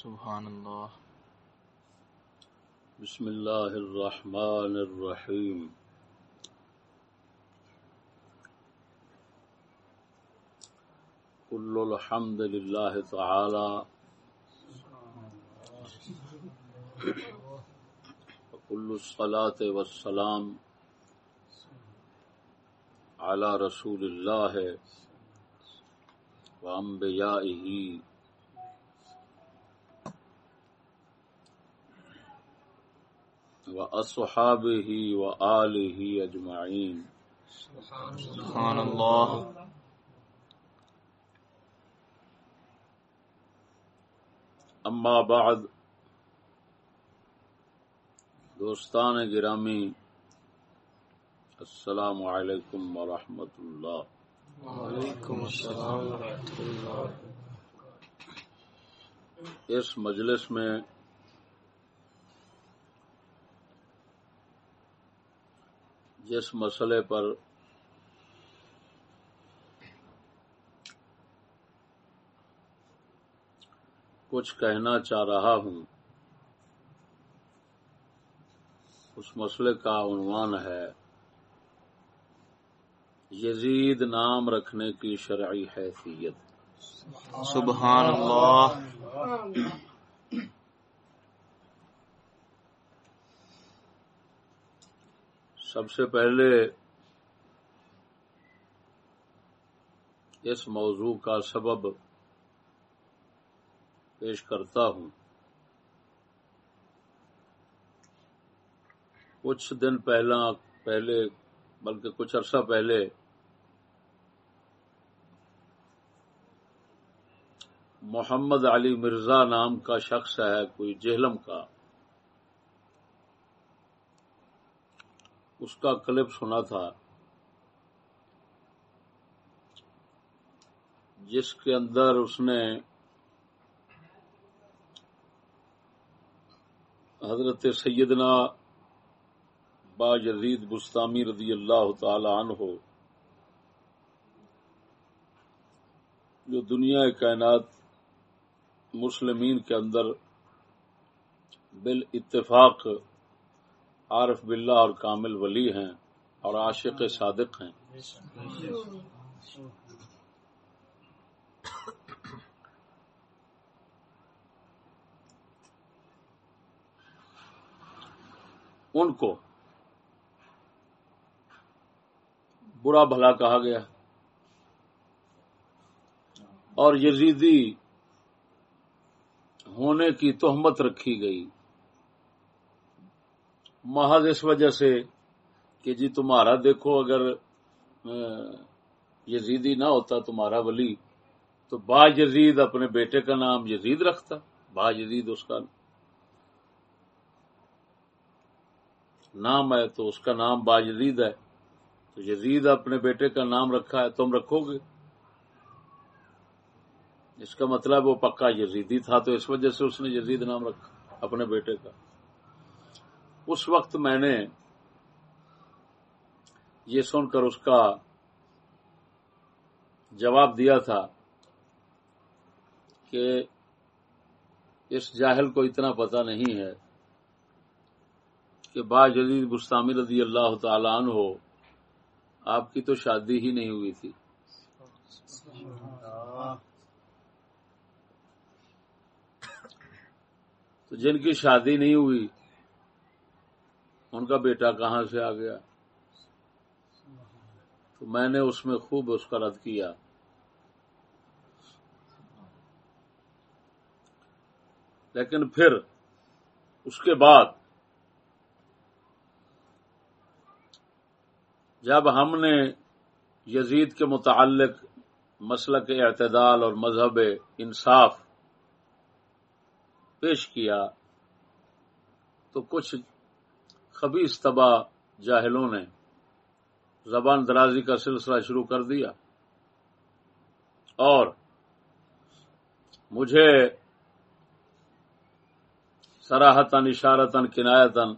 سبحان اللہ. بسم اللہ الرحمن الرحیم. كل الحمد لله تعالى وكل الصلاة والسلام على رسول الله وأنبيائه وأصحابه وآله أجمعين. سبحان اللہ. اما بعد دوستان گرامی السلام علیکم ورحمۃ اللہ. وعلیکم السلام ورحمۃ اللہ. اس مجلس میں جس مسئلے پر کچھ کہنا چاہ رہا ہوں، اس مسئلے کا عنوان ہے، یزید نام رکھنے کی شرعی حیثیت۔ سبحان اللہ۔ سب سے پہلے اس موضوع کا سبب پیش کرتا ہوں۔ کچھ دن پہلا، پہلے، بلکہ کچھ عرصہ پہلے محمد علی مرزا نام کا شخص ہے، کوئی جہلم کا۔ اس کا کلپ سنا تھا جس کے اندر اس نے حضرت سیدنا با یزید بستامی رضی اللہ تعالی عنہ، جو دنیا کائنات مسلمین کے اندر بال اتفاق عارف باللہ اور کامل ولی ہیں اور عاشق صادق ہیں۔ ان کو برا بھلا کہا گیا۔ اور یزیدی ہونے کی تہمت رکھی گئی۔ محض اس وجہ سے کہ جی تمہارا دیکھو اگر یزیدی نہ ہوتا تمہارا ولی، تو با یزید اپنے بیٹے کا نام یزید رکھتا، با یزید اس کا نام ہے، تو اس کا نام با یزید ہے۔ تو یزید اپنے بیٹے کا نام رکھا ہے، تم رکھو گے۔ اس کا مطلب وہ پکا یزیدی تھا، تو اس وجہ سے اس نے یزید نام رکھا، اپنے بیٹے کا۔ اس وقت میں نے یہ سن کر اس کا جواب دیا تھا کہ اس جاہل کو اتنا پتہ نہیں ہے کہ با جدید گستامی رضی اللہ تعالی عنہ ہو آپ کی تو شادی ہی نہیں ہوئی تھی۔ تو جن کی شادی نہیں ہوئی ان کا بیٹا کہاں سے آ گیا؟ تو میں نے اس میں خوب اس کا رد کیا۔ لیکن پھر اس کے بعد جب ہم نے یزید کے متعلق مسلک اعتدال اور مذہب انصاف پیش کیا، تو کچھ خبیص تباہ جاہلوں نے زبان درازی کا سلسلہ شروع کر دیا۔ اور مجھے سراہتن اشارتن کنایتن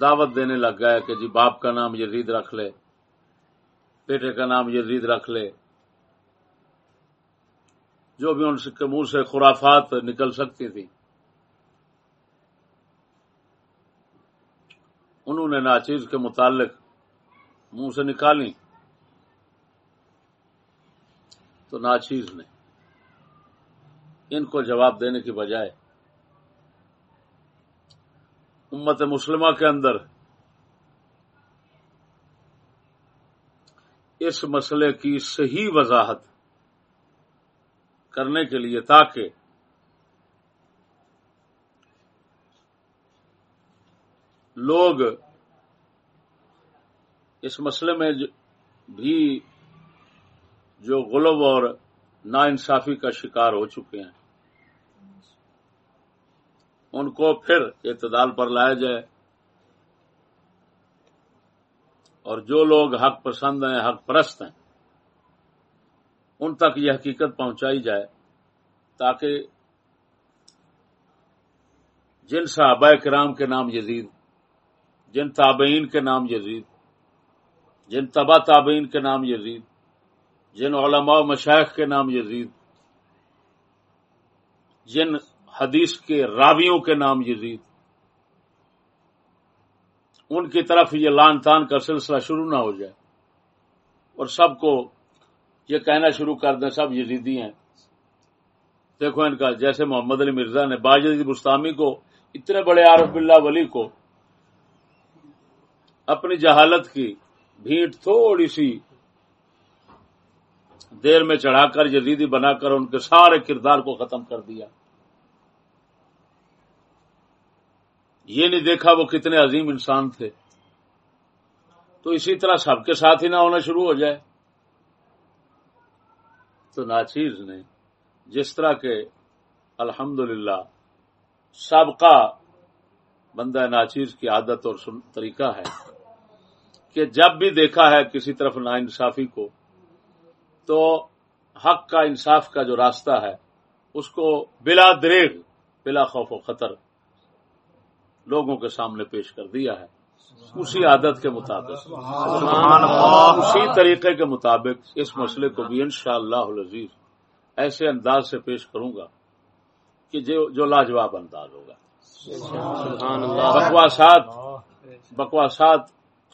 دعوت دینے لگ گیا کہ جی باپ کا نام یزید رکھ لے، بیٹے کا نام یزید رکھ لے۔ جو بھی ان کے منہ سے خرافات نکل سکتی تھی انہوں نے ناچیز کے متعلق منہ سے نکالی تو ناچیز نے ان کو جواب دینے کی بجائے امت مسلمہ کے اندر اس مسئلے کی صحیح وضاحت کرنے کے لیے تاکہ لوگ اس مسئلے میں بھی جو غلب اور نا انصافی کا شکار ہو چکے ہیں۔ ان کو پھر اعتدال پر لایا جائے۔ اور جو لوگ حق پسند ہیں، حق پرست ہیں، ان تک یہ حقیقت پہنچائی جائے تاکہ جن صحابہ کرام کے نام یزید جن تابعین کے نام یزید، جن تبا تابعین کے نام یزید، جن علماء و مشائق کے نام یزید، جن حدیث کے راویوں کے نام یزید۔ ان کی طرف یہ لان تان کا سلسلہ شروع نہ ہو جائے۔ اور سب کو یہ کہنا شروع کر دیں، سب یزیدی ہیں۔ دیکھو ان کا، جیسے محمد علی مرزا نے باجد بستانی کو، اتنے بڑے عارف بلّہ ولی کو اپنی جہالت کی بھیٹ تھوڑی سی دیر میں چڑھا کر یزیدی بنا کر ان کے سارے کردار کو ختم کر دیا۔ یہ نہیں دیکھا وہ کتنے عظیم انسان تھے۔ تو اسی طرح سب کے ساتھ ہی نہ ہونا شروع ہو جائے۔ تو ناچیز نے جس طرح کے الحمد للہ سابقہ بندہ ناچیز کی عادت اور طریقہ ہے کہ جب بھی دیکھا ہے کسی طرف نا انصافی کو تو حق کا انصاف کا جو راستہ ہے اس کو بلا دریغ بلا خوف و خطر لوگوں کے سامنے پیش کر دیا ہے۔ اسی عادت کے مطابق۔ اسی طریقے کے مطابق اس مسئلے کو بھی انشاءاللہ شاء اللہ ایسے انداز سے پیش کروں گا کہ جو جو لاجواب انداز ہوگا۔ بکواسات بکواسات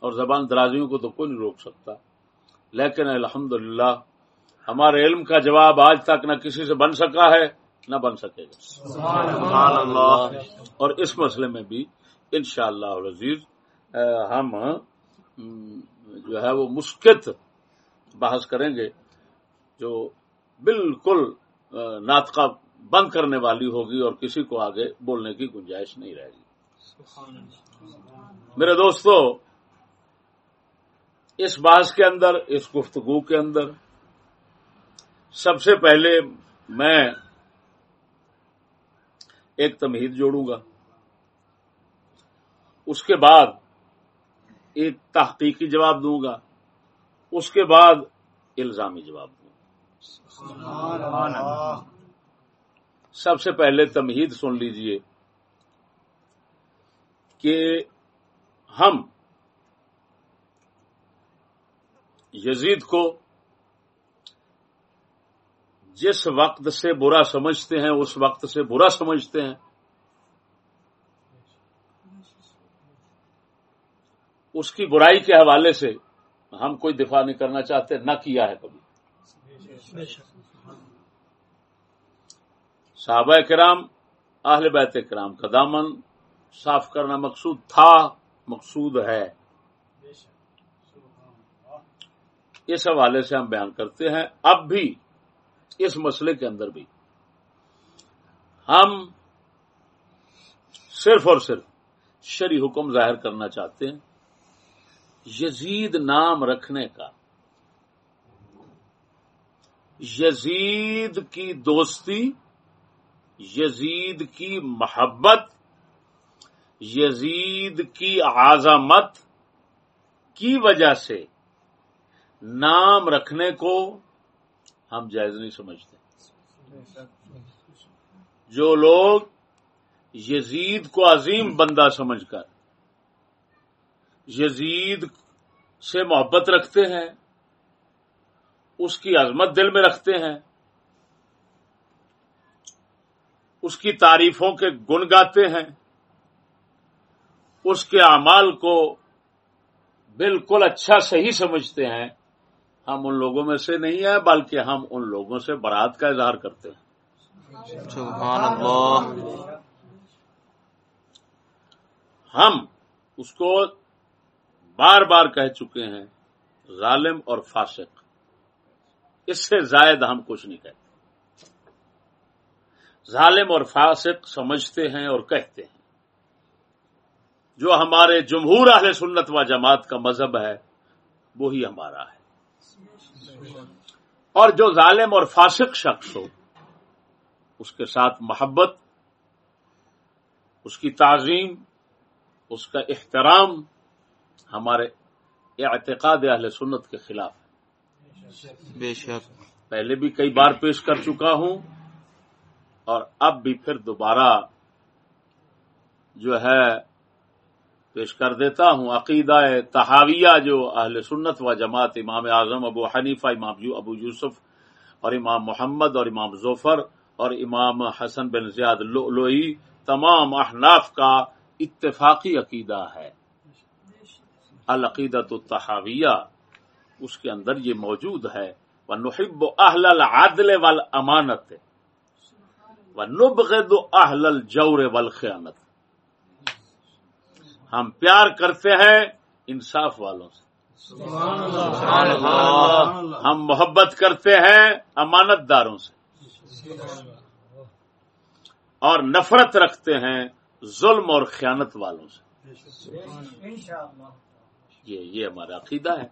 اور زبان درازیوں کو تو کوئی نہیں روک سکتا۔ لیکن الحمد ہمارے علم کا جواب آج تک نہ کسی سے بن سکا ہے نہ بن سکے گا۔ اور اس مسئلے میں بھی انشاءاللہ شاء اللہ ہم جو ہے وہ مسکت بحث کریں گے جو بالکل ناطقہ بند کرنے والی ہوگی اور کسی کو آگے بولنے کی گنجائش نہیں رہے گی۔ میرے دوستو اس بحث کے اندر، اس گفتگو کے اندر۔ سب سے پہلے میں ایک تمہید جوڑوں گا۔ اس کے بعد ایک تحقیقی جواب دوں گا۔ اس کے بعد الزامی جواب دوں گا۔ سب سے پہلے تمہید سن لیجیے کہ ہم یزید کو جس وقت سے برا سمجھتے ہیں، اس وقت سے برا سمجھتے ہیں۔ اس کی برائی کے حوالے سے ہم کوئی دفاع نہیں کرنا چاہتے، نہ کیا ہے کبھی۔ صحابہ کرام، اہل بیت کرام کا دامن صاف کرنا مقصود تھا، مقصود ہے۔ اس حوالے سے ہم بیان کرتے ہیں، اب بھی اس مسئلے کے اندر بھی۔ ہم صرف اور صرف شری حکم ظاہر کرنا چاہتے ہیں۔ یزید نام رکھنے کا، یزید کی دوستی، یزید کی محبت، یزید کی عظمت کی وجہ سے نام رکھنے کو ہم جائز نہیں سمجھتے۔ جو لوگ یزید کو عظیم بندہ سمجھ کر یزید سے محبت رکھتے ہیں، اس کی عظمت دل میں رکھتے ہیں، اس کی تعریفوں کے گن گاتے ہیں، اس کے اعمال کو بالکل اچھا صحیح سمجھتے ہیں۔ ہم ان لوگوں میں سے نہیں ہیں بلکہ ہم ان لوگوں سے برات کا اظہار کرتے ہیں۔ سبحان اللہ۔ ہم اس کو بار بار کہہ چکے ہیں ظالم اور فاسق۔ اس سے زائد ہم کچھ نہیں کہتے۔ ظالم اور فاسق سمجھتے ہیں اور کہتے ہیں۔ جو ہمارے جمہور اہل سنت و جماعت کا مذہب ہے وہی ہمارا ہے۔ اور جو ظالم اور فاسق شخص ہو اس کے ساتھ محبت اس کی تعظیم اس کا احترام ہمارے اعتقاد اہل سنت کے خلاف ہے۔ بے شک۔ پہلے بھی کئی بار پیش کر چکا ہوں اور اب بھی پھر دوبارہ جو ہے پیش کر دیتا ہوں، عقیدہ تحاویہ جو اہل سنت و جماعت امام اعظم ابو حنیفہ، امام یو ابو یوسف اور امام محمد اور امام ظفر اور امام حسن بن زیاد لوئی تمام احناف کا اتفاقی عقیدہ ہے۔ العقیدت التحاویہ، اس کے اندر یہ موجود ہے۔ وہ نحب اہل العدل والامانت و نبغض اہل الجور والخیانت ہم پیار کرتے ہیں انصاف والوں سے۔ سبحان اللہ ہم محبت کرتے ہیں امانت داروں سے۔ اور نفرت رکھتے ہیں ظلم اور خیانت والوں سے۔ یہ یہ ہمارا عقیدہ ہے۔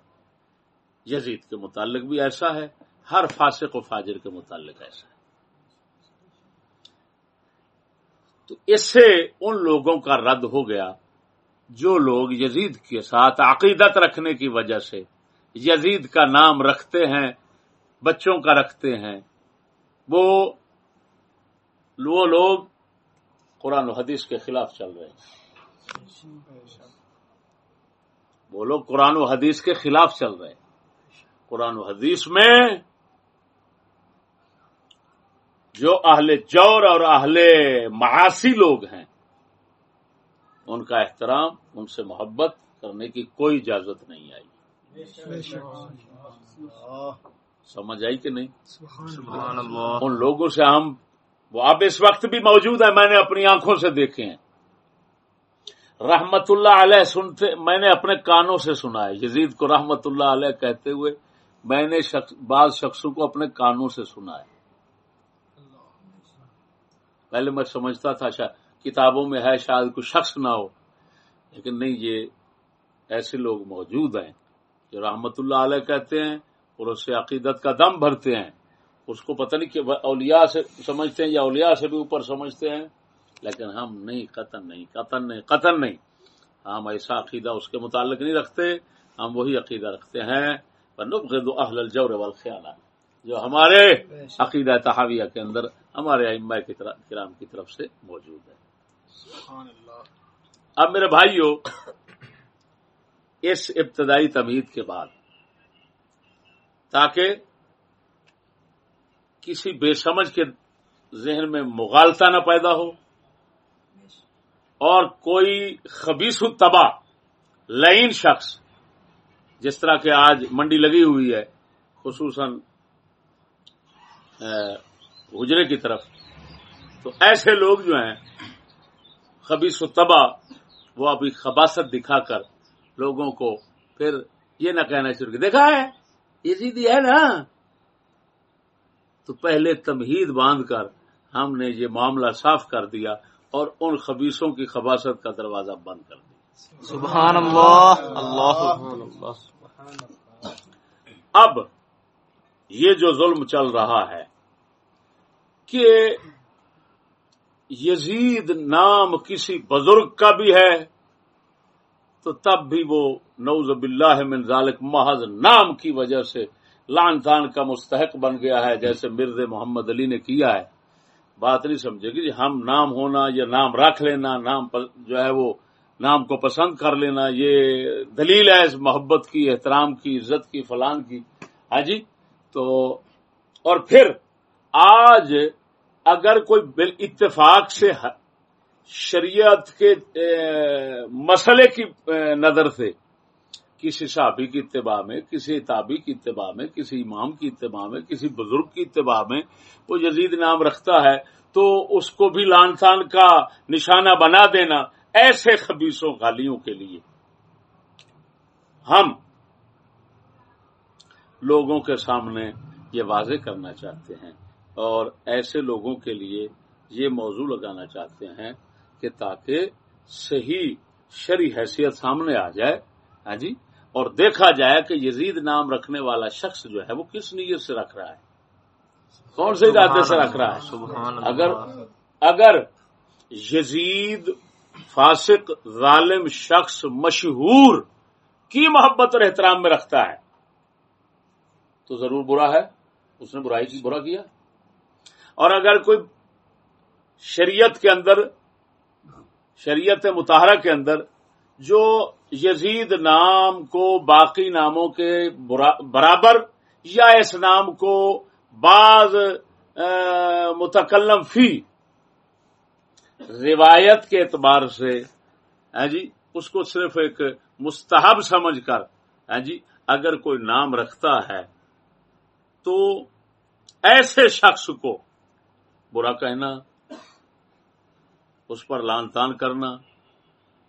یزید کے متعلق بھی ایسا ہے، ہر فاسق و فاجر کے متعلق ایسا ہے۔ تو اس سے ان لوگوں کا رد ہو گیا۔ جو لوگ یزید کے ساتھ عقیدت رکھنے کی وجہ سے یزید کا نام رکھتے ہیں، بچوں کا رکھتے ہیں، وہ وہ لوگ قرآن و حدیث کے خلاف چل رہے ہیں۔ وہ لوگ قرآن و حدیث کے خلاف چل رہے ہیں۔ قرآن و حدیث میں جو اہل جور اور اہل معاشی لوگ ہیں ان کا احترام ان سے محبت کرنے کی کوئی اجازت نہیں آئی۔ سمجھ آئی کہ نہیں؟ سبحان اللہ۔ ان لوگوں سے ہم وہ اب اس وقت بھی موجود ہے میں نے اپنی آنکھوں سے دیکھے ہیں۔ رحمت اللہ علیہ سنتے میں نے اپنے کانوں سے سنا ہے۔ یزید کو رحمت اللہ علیہ کہتے ہوئے میں نے شخص بعض شخصوں کو اپنے کانوں سے سنا ہے۔ پہلے میں سمجھتا تھا شاید کتابوں میں ہے شاید کوئی شخص نہ ہو لیکن نہیں یہ ایسے لوگ موجود ہیں جو رحمت اللہ علیہ کہتے ہیں اور اس سے عقیدت کا دم بھرتے ہیں۔ اس کو پتہ نہیں کہ اولیاء سے سمجھتے ہیں یا اولیاء سے بھی اوپر سمجھتے ہیں لیکن ہم نہیں قطن نہیں قطن نہیں قطن نہیں۔ ہم ایسا عقیدہ اس کے متعلق نہیں رکھتے ہم وہی عقیدہ رکھتے ہیں۔ اہل الجور والخیانہ جو ہمارے عقیدہ تحاویہ کے اندر ہمارے ائمہ کرام کی طرف سے موجود ہے اب میرے بھائیوں اس ابتدائی تمہید کے بعد، تاکہ کسی بے سمجھ کے ذہن میں مغالطہ نہ پیدا ہو، اور کوئی خبیص تباہ لائن شخص، جس طرح کہ آج منڈی لگی ہوئی ہے، خصوصاً حجرے کی طرف، تو ایسے لوگ جو ہیں خبیص و تباہ وہ ابھی خباست دکھا کر لوگوں کو پھر یہ نہ کہنا شروع کیا۔ دیکھا ہے یہ سیدھی ہے نا تو پہلے تمہید باندھ کر ہم نے یہ معاملہ صاف کر دیا اور ان خبیصوں کی خباست کا دروازہ بند کر دیا۔ سبحان اللہ۔ اللہ اللہ۔ اب یہ جو ظلم چل رہا ہے کہ یزید نام کسی بزرگ کا بھی ہے تو تب بھی وہ نوز باللہ من ذالک محض نام کی وجہ سے لان تان کا مستحق بن گیا ہے، جیسے مرد محمد علی نے کیا ہے۔ بات نہیں سمجھے گی جی ہم نام ہونا یا نام رکھ لینا، نام جو ہے وہ نام کو پسند کر لینا، یہ دلیل ہے اس محبت کی، احترام کی، عزت کی، فلان کی۔ ہاں جی تو اور پھر آج اگر کوئی بال اتفاق سے شریعت کے مسئلے کی نظر سے، کسی صحابی کی اتباع میں، کسی تابی کی اتباع میں، کسی امام کی اتباع میں، کسی بزرگ کی اتباع میں وہ یزید نام رکھتا ہے، تو اس کو بھی لان تان کا نشانہ بنا دینا ایسے خبیصوں غالیوں کے لیے۔ ہم لوگوں کے سامنے یہ واضح کرنا چاہتے ہیں۔ اور ایسے لوگوں کے لیے یہ موضوع لگانا چاہتے ہیں کہ تاکہ صحیح شری حیثیت سامنے آ جائے ہاں جی؟ اور دیکھا جائے کہ یزید نام رکھنے والا شخص جو ہے وہ کس نیت سے رکھ رہا ہے؟ کون سے ارادے سے رکھ رہا ہے؟ اگر اگر یزید فاسق ظالم شخص مشہور کی محبت اور احترام میں رکھتا ہے تو ضرور برا ہے اس نے برائی کی برا کیا؟ اور اگر کوئی شریعت کے اندر، شریعت متحرہ کے اندر جو یزید نام کو باقی ناموں کے برابر یا اس نام کو بعض متکلم فی روایت کے اعتبار سے ہاں جی اس کو صرف ایک مستحب سمجھ کر ہاں جی اگر کوئی نام رکھتا ہے تو ایسے شخص کو برا کہنا اس پر لان تان کرنا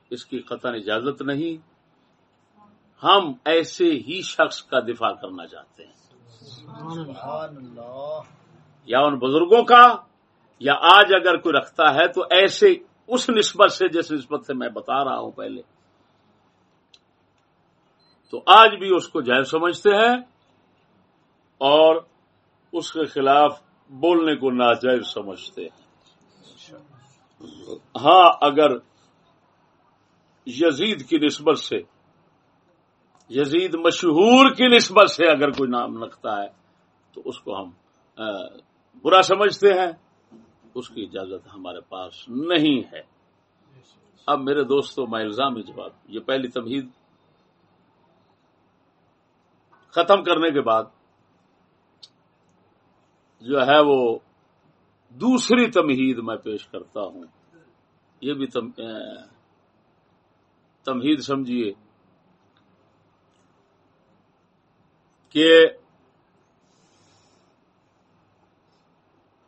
اس کی قطع اجازت نہیں۔ ہم ایسے ہی شخص کا دفاع کرنا چاہتے ہیں۔ یا ان بزرگوں کا یا آج اگر کوئی رکھتا ہے تو ایسے اس نسبت سے جس نسبت سے میں بتا رہا ہوں پہلے۔ تو آج بھی اس کو جائز سمجھتے ہیں اور اس کے خلاف بولنے کو ناجائز سمجھتے ہیں۔ ہاں اگر یزید کی نسبت سے یزید مشہور کی نسبت سے اگر کوئی نام رکھتا ہے تو اس کو ہم برا سمجھتے ہیں۔ اس کی اجازت ہمارے پاس نہیں ہے۔ اب میرے دوستوں میں الزامی جواب یہ پہلی تمہید ختم کرنے کے بعد جو ہے وہ دوسری تمہید میں پیش کرتا ہوں۔ یہ بھی تم تمہید سمجھیے کہ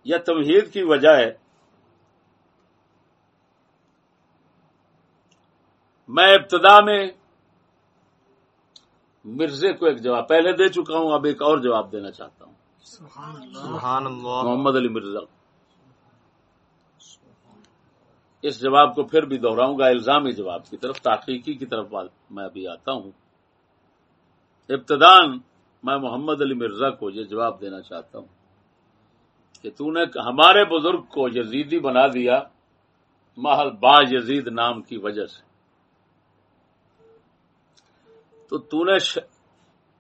یہ تمہید کی وجہ ہے، میں ابتدا میں مرزے کو ایک جواب پہلے دے چکا ہوں، اب ایک اور جواب دینا چاہتا ہوں۔ سبحان اللہ. محمد علی مرزا. اس جواب کو پھر بھی دوہراؤں گا الزامی جواب کی طرف، تحقیقی کی طرف میں ابھی آتا ہوں۔ ابتدان میں محمد علی مرزا کو یہ جواب دینا چاہتا ہوں کہ تو نے ہمارے بزرگ کو یزیدی بنا دیا محل با یزید نام کی وجہ سے۔ تو تو نے ش...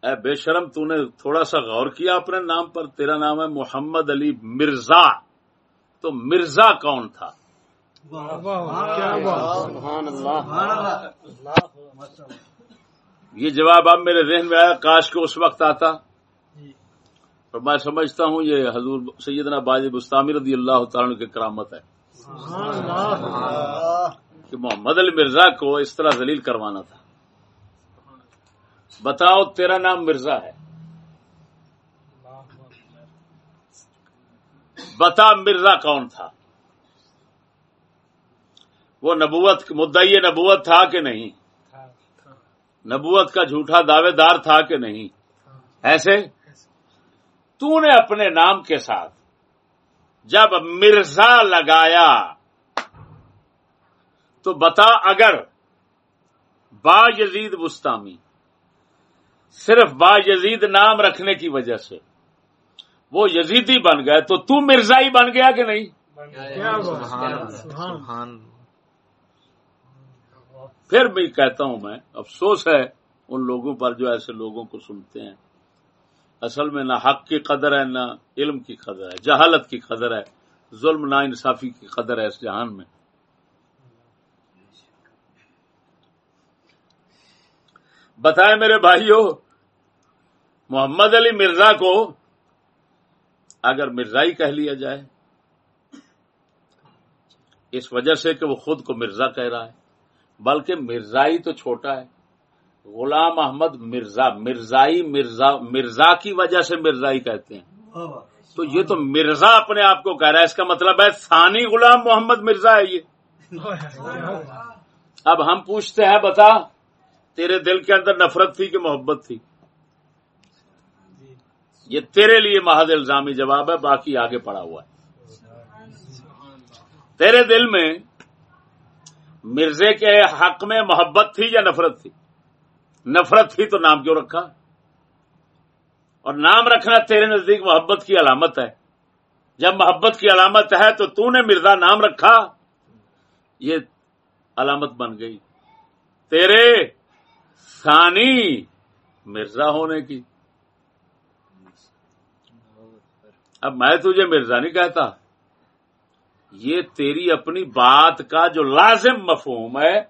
اے بے شرم، تو نے تھوڑا سا غور کیا اپنے نام پر، تیرا نام ہے محمد علی مرزا۔ تو مرزا کون تھا؟ یہ جواب اب میرے ذہن میں آیا، کاش کو اس وقت آتا۔ اور میں سمجھتا ہوں، یہ حضور سیدنا باجی بستانی رضی اللہ تعالیٰ کی کرامت ہے۔ کہ محمد علی مرزا کو اس طرح ذلیل کروانا تھا۔ بتاؤ تیرا نام مرزا ہے۔ بتا مرزا کون تھا؟ وہ نبوت، مدعی نبوت تھا کہ نہیں؟ نبوت کا جھوٹا دعوے دار تھا کہ نہیں؟ ایسے؟ تو نے اپنے نام کے ساتھ جب مرزا لگایا تو بتا اگر با یزید بستامی صرف با یزید نام رکھنے کی وجہ سے۔ وہ یزیدی بن گئے تو تو مرزائی بن گیا کہ نہیں؟ سبحان اللہ سبحان۔ پھر بھی کہتا ہوں میں افسوس ہے ان لوگوں پر جو ایسے لوگوں کو سنتے ہیں۔ اصل میں نہ حق کی قدر ہے نہ علم کی قدر ہے جہالت کی قدر ہے ظلم نا انصافی کی قدر ہے اس جہان میں۔ بتائیں میرے بھائیوں محمد علی مرزا کو اگر مرزائی کہہ لیا جائے اس وجہ سے کہ وہ خود کو مرزا کہہ رہا ہے بلکہ مرزائی تو چھوٹا ہے۔ غلام احمد مرزا مرزائی مرزا مرزا کی وجہ سے مرزائی کہتے ہیں۔ تو یہ تو مرزا اپنے آپ کو کہہ رہا ہے اس کا مطلب ہے ثانی غلام محمد مرزا ہے یہ۔ اب ہم پوچھتے ہیں بتا تیرے دل کے اندر نفرت تھی کہ محبت تھی؟ یہ تیرے لیے محض الزامی جواب ہے، باقی آگے پڑا ہوا ہے۔ تیرے دل میں مرزے کے حق میں محبت تھی یا نفرت تھی؟ نفرت تھی تو نام کیوں رکھا؟ اور نام رکھنا تیرے نزدیک محبت کی علامت ہے۔ جب محبت کی علامت ہے تو تو نے مرزا نام رکھا، یہ علامت بن گئی۔ تیرے ثانی مرزا ہونے کی۔ اب میں تجھے مرزا نہیں کہتا۔ یہ تیری اپنی بات کا جو لازم مفہوم ہے،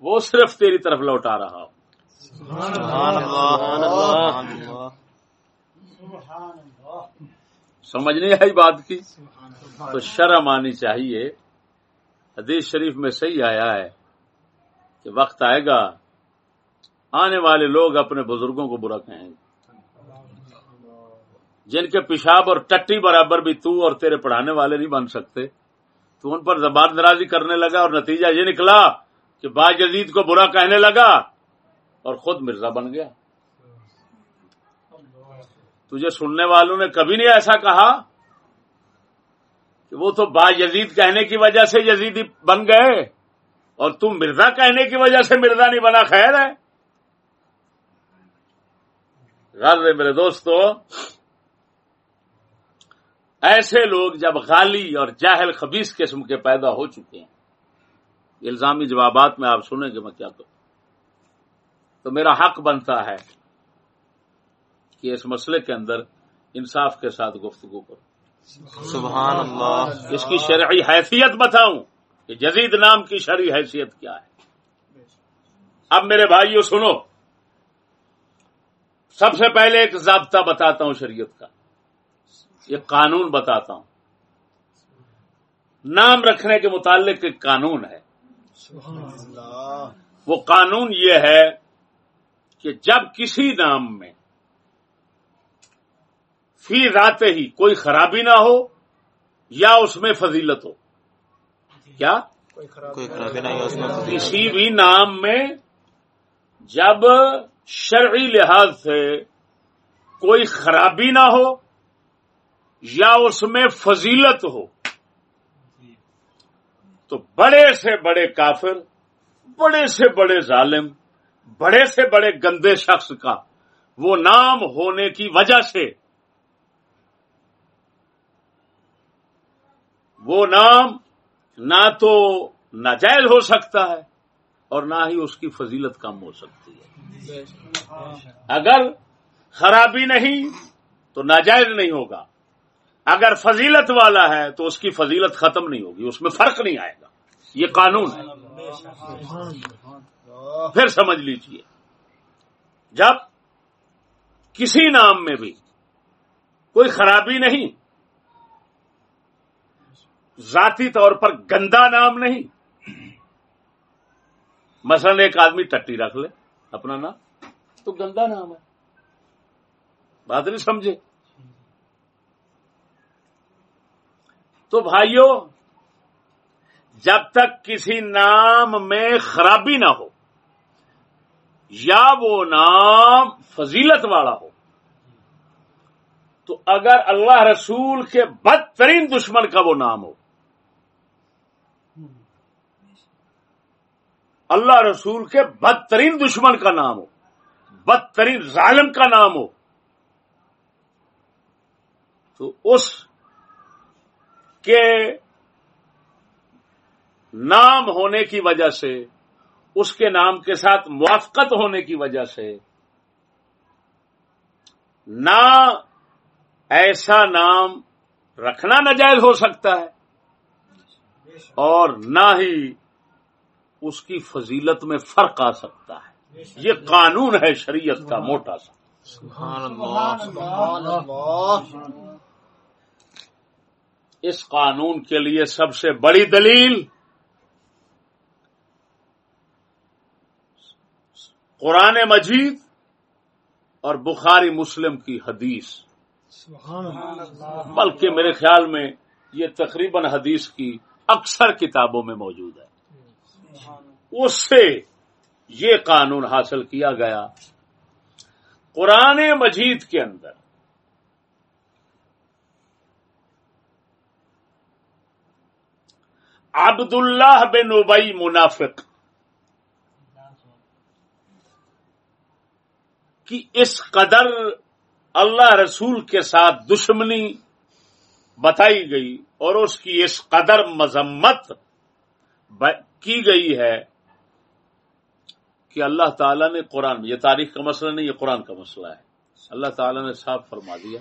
وہ صرف تیری طرف لوٹا رہا۔ ہوں سمجھ نہیں آئی بات کی؟ تو شرم آنی چاہیے۔ حدیث شریف میں صحیح آیا ہے کہ وقت آئے گا آنے والے لوگ اپنے بزرگوں کو برا کہیں گے۔ جن کے پیشاب اور ٹٹی برابر بھی تو اور تیرے پڑھانے والے نہیں بن سکتے، تو ان پر زبان درازی کرنے لگا اور نتیجہ یہ نکلا کہ با جدید کو برا کہنے لگا اور خود مرزا بن گیا۔ تجھے سننے والوں نے کبھی نہیں ایسا کہا کہ وہ تو با یزید کہنے کی وجہ سے یزیدی بن گئے اور تم مرزا کہنے کی وجہ سے مرزا نہیں بنا، خیر ہے۔ غرض میرے دوستو ایسے لوگ جب غالی اور جاہل خبیص قسم کے پیدا ہو چکے ہیں الزامی جوابات میں آپ سنیں گے میں کیا کروں تو میرا حق بنتا ہے کہ اس مسئلے کے اندر انصاف کے ساتھ گفتگو کروں۔ سبحان اللہ۔ اس کی شرعی حیثیت بتاؤں کہ جدید نام کی شرعی حیثیت کیا ہے۔ اب میرے بھائیو سنو۔ سب سے پہلے ایک ضابطہ بتاتا ہوں شریعت کا۔ یہ قانون بتاتا ہوں۔ نام رکھنے کے متعلق ایک قانون ہے۔ وہ قانون یہ ہے کہ جب کسی نام میں فی رات ہی کوئی خرابی نہ ہو یا اس میں فضیلت ہو۔ کیا؟ کوئی خرابی اس میں کسی بھی نام میں جب شرعی لحاظ سے کوئی خرابی نہ ہو یا اس میں فضیلت ہو، تو بڑے سے بڑے کافر، بڑے سے بڑے ظالم، بڑے سے بڑے گندے شخص کا وہ نام ہونے کی وجہ سے وہ نام نہ تو ناجائز ہو سکتا ہے اور نہ ہی اس کی فضیلت کم ہو سکتی ہے۔ اگر خرابی نہیں تو ناجائز نہیں ہوگا۔ اگر فضیلت والا ہے تو اس کی فضیلت ختم نہیں ہوگی، اس میں فرق نہیں آئے گا۔ یہ قانون ہے۔ پھر سمجھ لیجیے، جب کسی نام میں بھی کوئی خرابی نہیں، ذاتی طور پر گندا نام نہیں، مثلا ایک آدمی ٹٹی رکھ لے۔ اپنا نام؟ تو گندا نام ہے۔ بات نہیں سمجھے؟ تو بھائیوں جب تک کسی نام میں خرابی نہ ہو یا وہ نام فضیلت والا ہو تو اگر اللہ رسول کے بدترین دشمن کا وہ نام ہو اللہ رسول کے بدترین دشمن کا نام ہو، بدترین ظالم کا نام ہو۔ تو اس کے نام ہونے کی وجہ سے، اس کے نام کے ساتھ موافقت ہونے کی وجہ سے، نہ ایسا نام رکھنا ناجائز ہو سکتا ہے اور نہ ہی اس کی فضیلت میں فرق آ سکتا ہے۔ یہ قانون ہے شریعت کا موٹا سا۔ اس قانون کے لیے سب سے بڑی دلیل قرآن مجید اور بخاری مسلم کی حدیث۔ بلکہ میرے خیال میں یہ تقریباً حدیث کی اکثر کتابوں میں موجود ہے۔ اس سے یہ قانون حاصل کیا گیا قرآن مجید کے اندر۔ عبداللہ بن ابئی منافق کی اس قدر اللہ رسول کے ساتھ دشمنی بتائی گئی اور اس کی اس قدر مذمت کی گئی ہے کہ اللہ تعالیٰ نے قرآن یہ تاریخ کا مسئلہ نہیں، یہ قرآن کا مسئلہ ہے۔ اللہ تعالیٰ نے صاف فرما دیا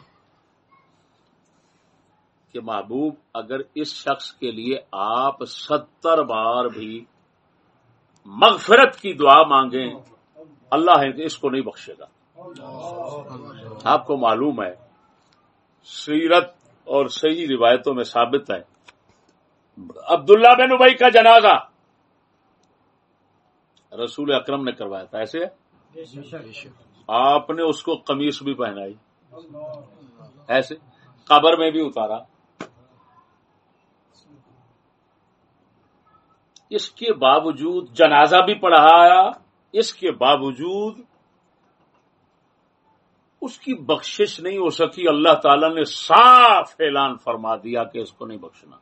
کہ محبوب، اگر اس شخص کے لیے آپ ستر بار بھی مغفرت کی دعا مانگیں، اللہ ہے کہ اس کو نہیں بخشے گا۔ آپ کو معلوم ہے، سیرت اور صحیح روایتوں میں ثابت ہے۔ عبداللہ بن ابئی کا جنازہ رسول اکرم نے کروایا تھا ایسے؟ آپ نے اس کو قمیص بھی پہنائی۔ ایسے؟ قبر میں بھی اتارا۔ اس کے باوجود جنازہ بھی پڑھایا اس کے باوجود اس کی بخشش نہیں ہو سکی۔ اللہ تعالی نے صاف اعلان فرما دیا کہ اس کو نہیں بخشنا۔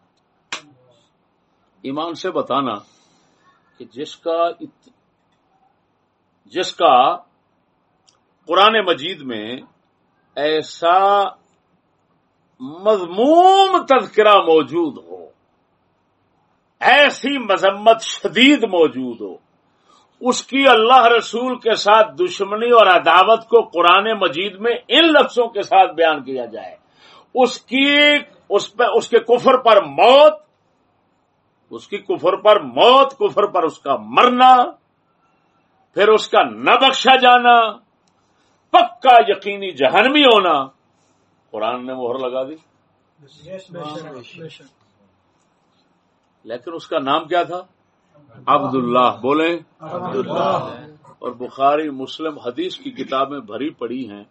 ایمان سے بتانا کہ جس کا ات... جس کا قرآن مجید میں ایسا مضموم تذکرہ موجود ہو، ایسی مذمت شدید موجود ہو، اس کی اللہ رسول کے ساتھ دشمنی اور عداوت کو قرآن مجید میں ان لفظوں کے ساتھ بیان کیا جائے۔ اس کی، اس پہ، اس کے کفر پر موت، اس کی کفر پر موت، کفر پر اس کا مرنا پھر اس کا نہ بخشا جانا پکا یقینی جہنمی ہونا۔ قرآن نے مہر لگا دی۔ لیکن اس کا نام کیا تھا؟ عبداللہ۔ بولیں۔ عبداللہ۔ اور بخاری مسلم حدیث کی کتابیں بھری پڑی ہیں۔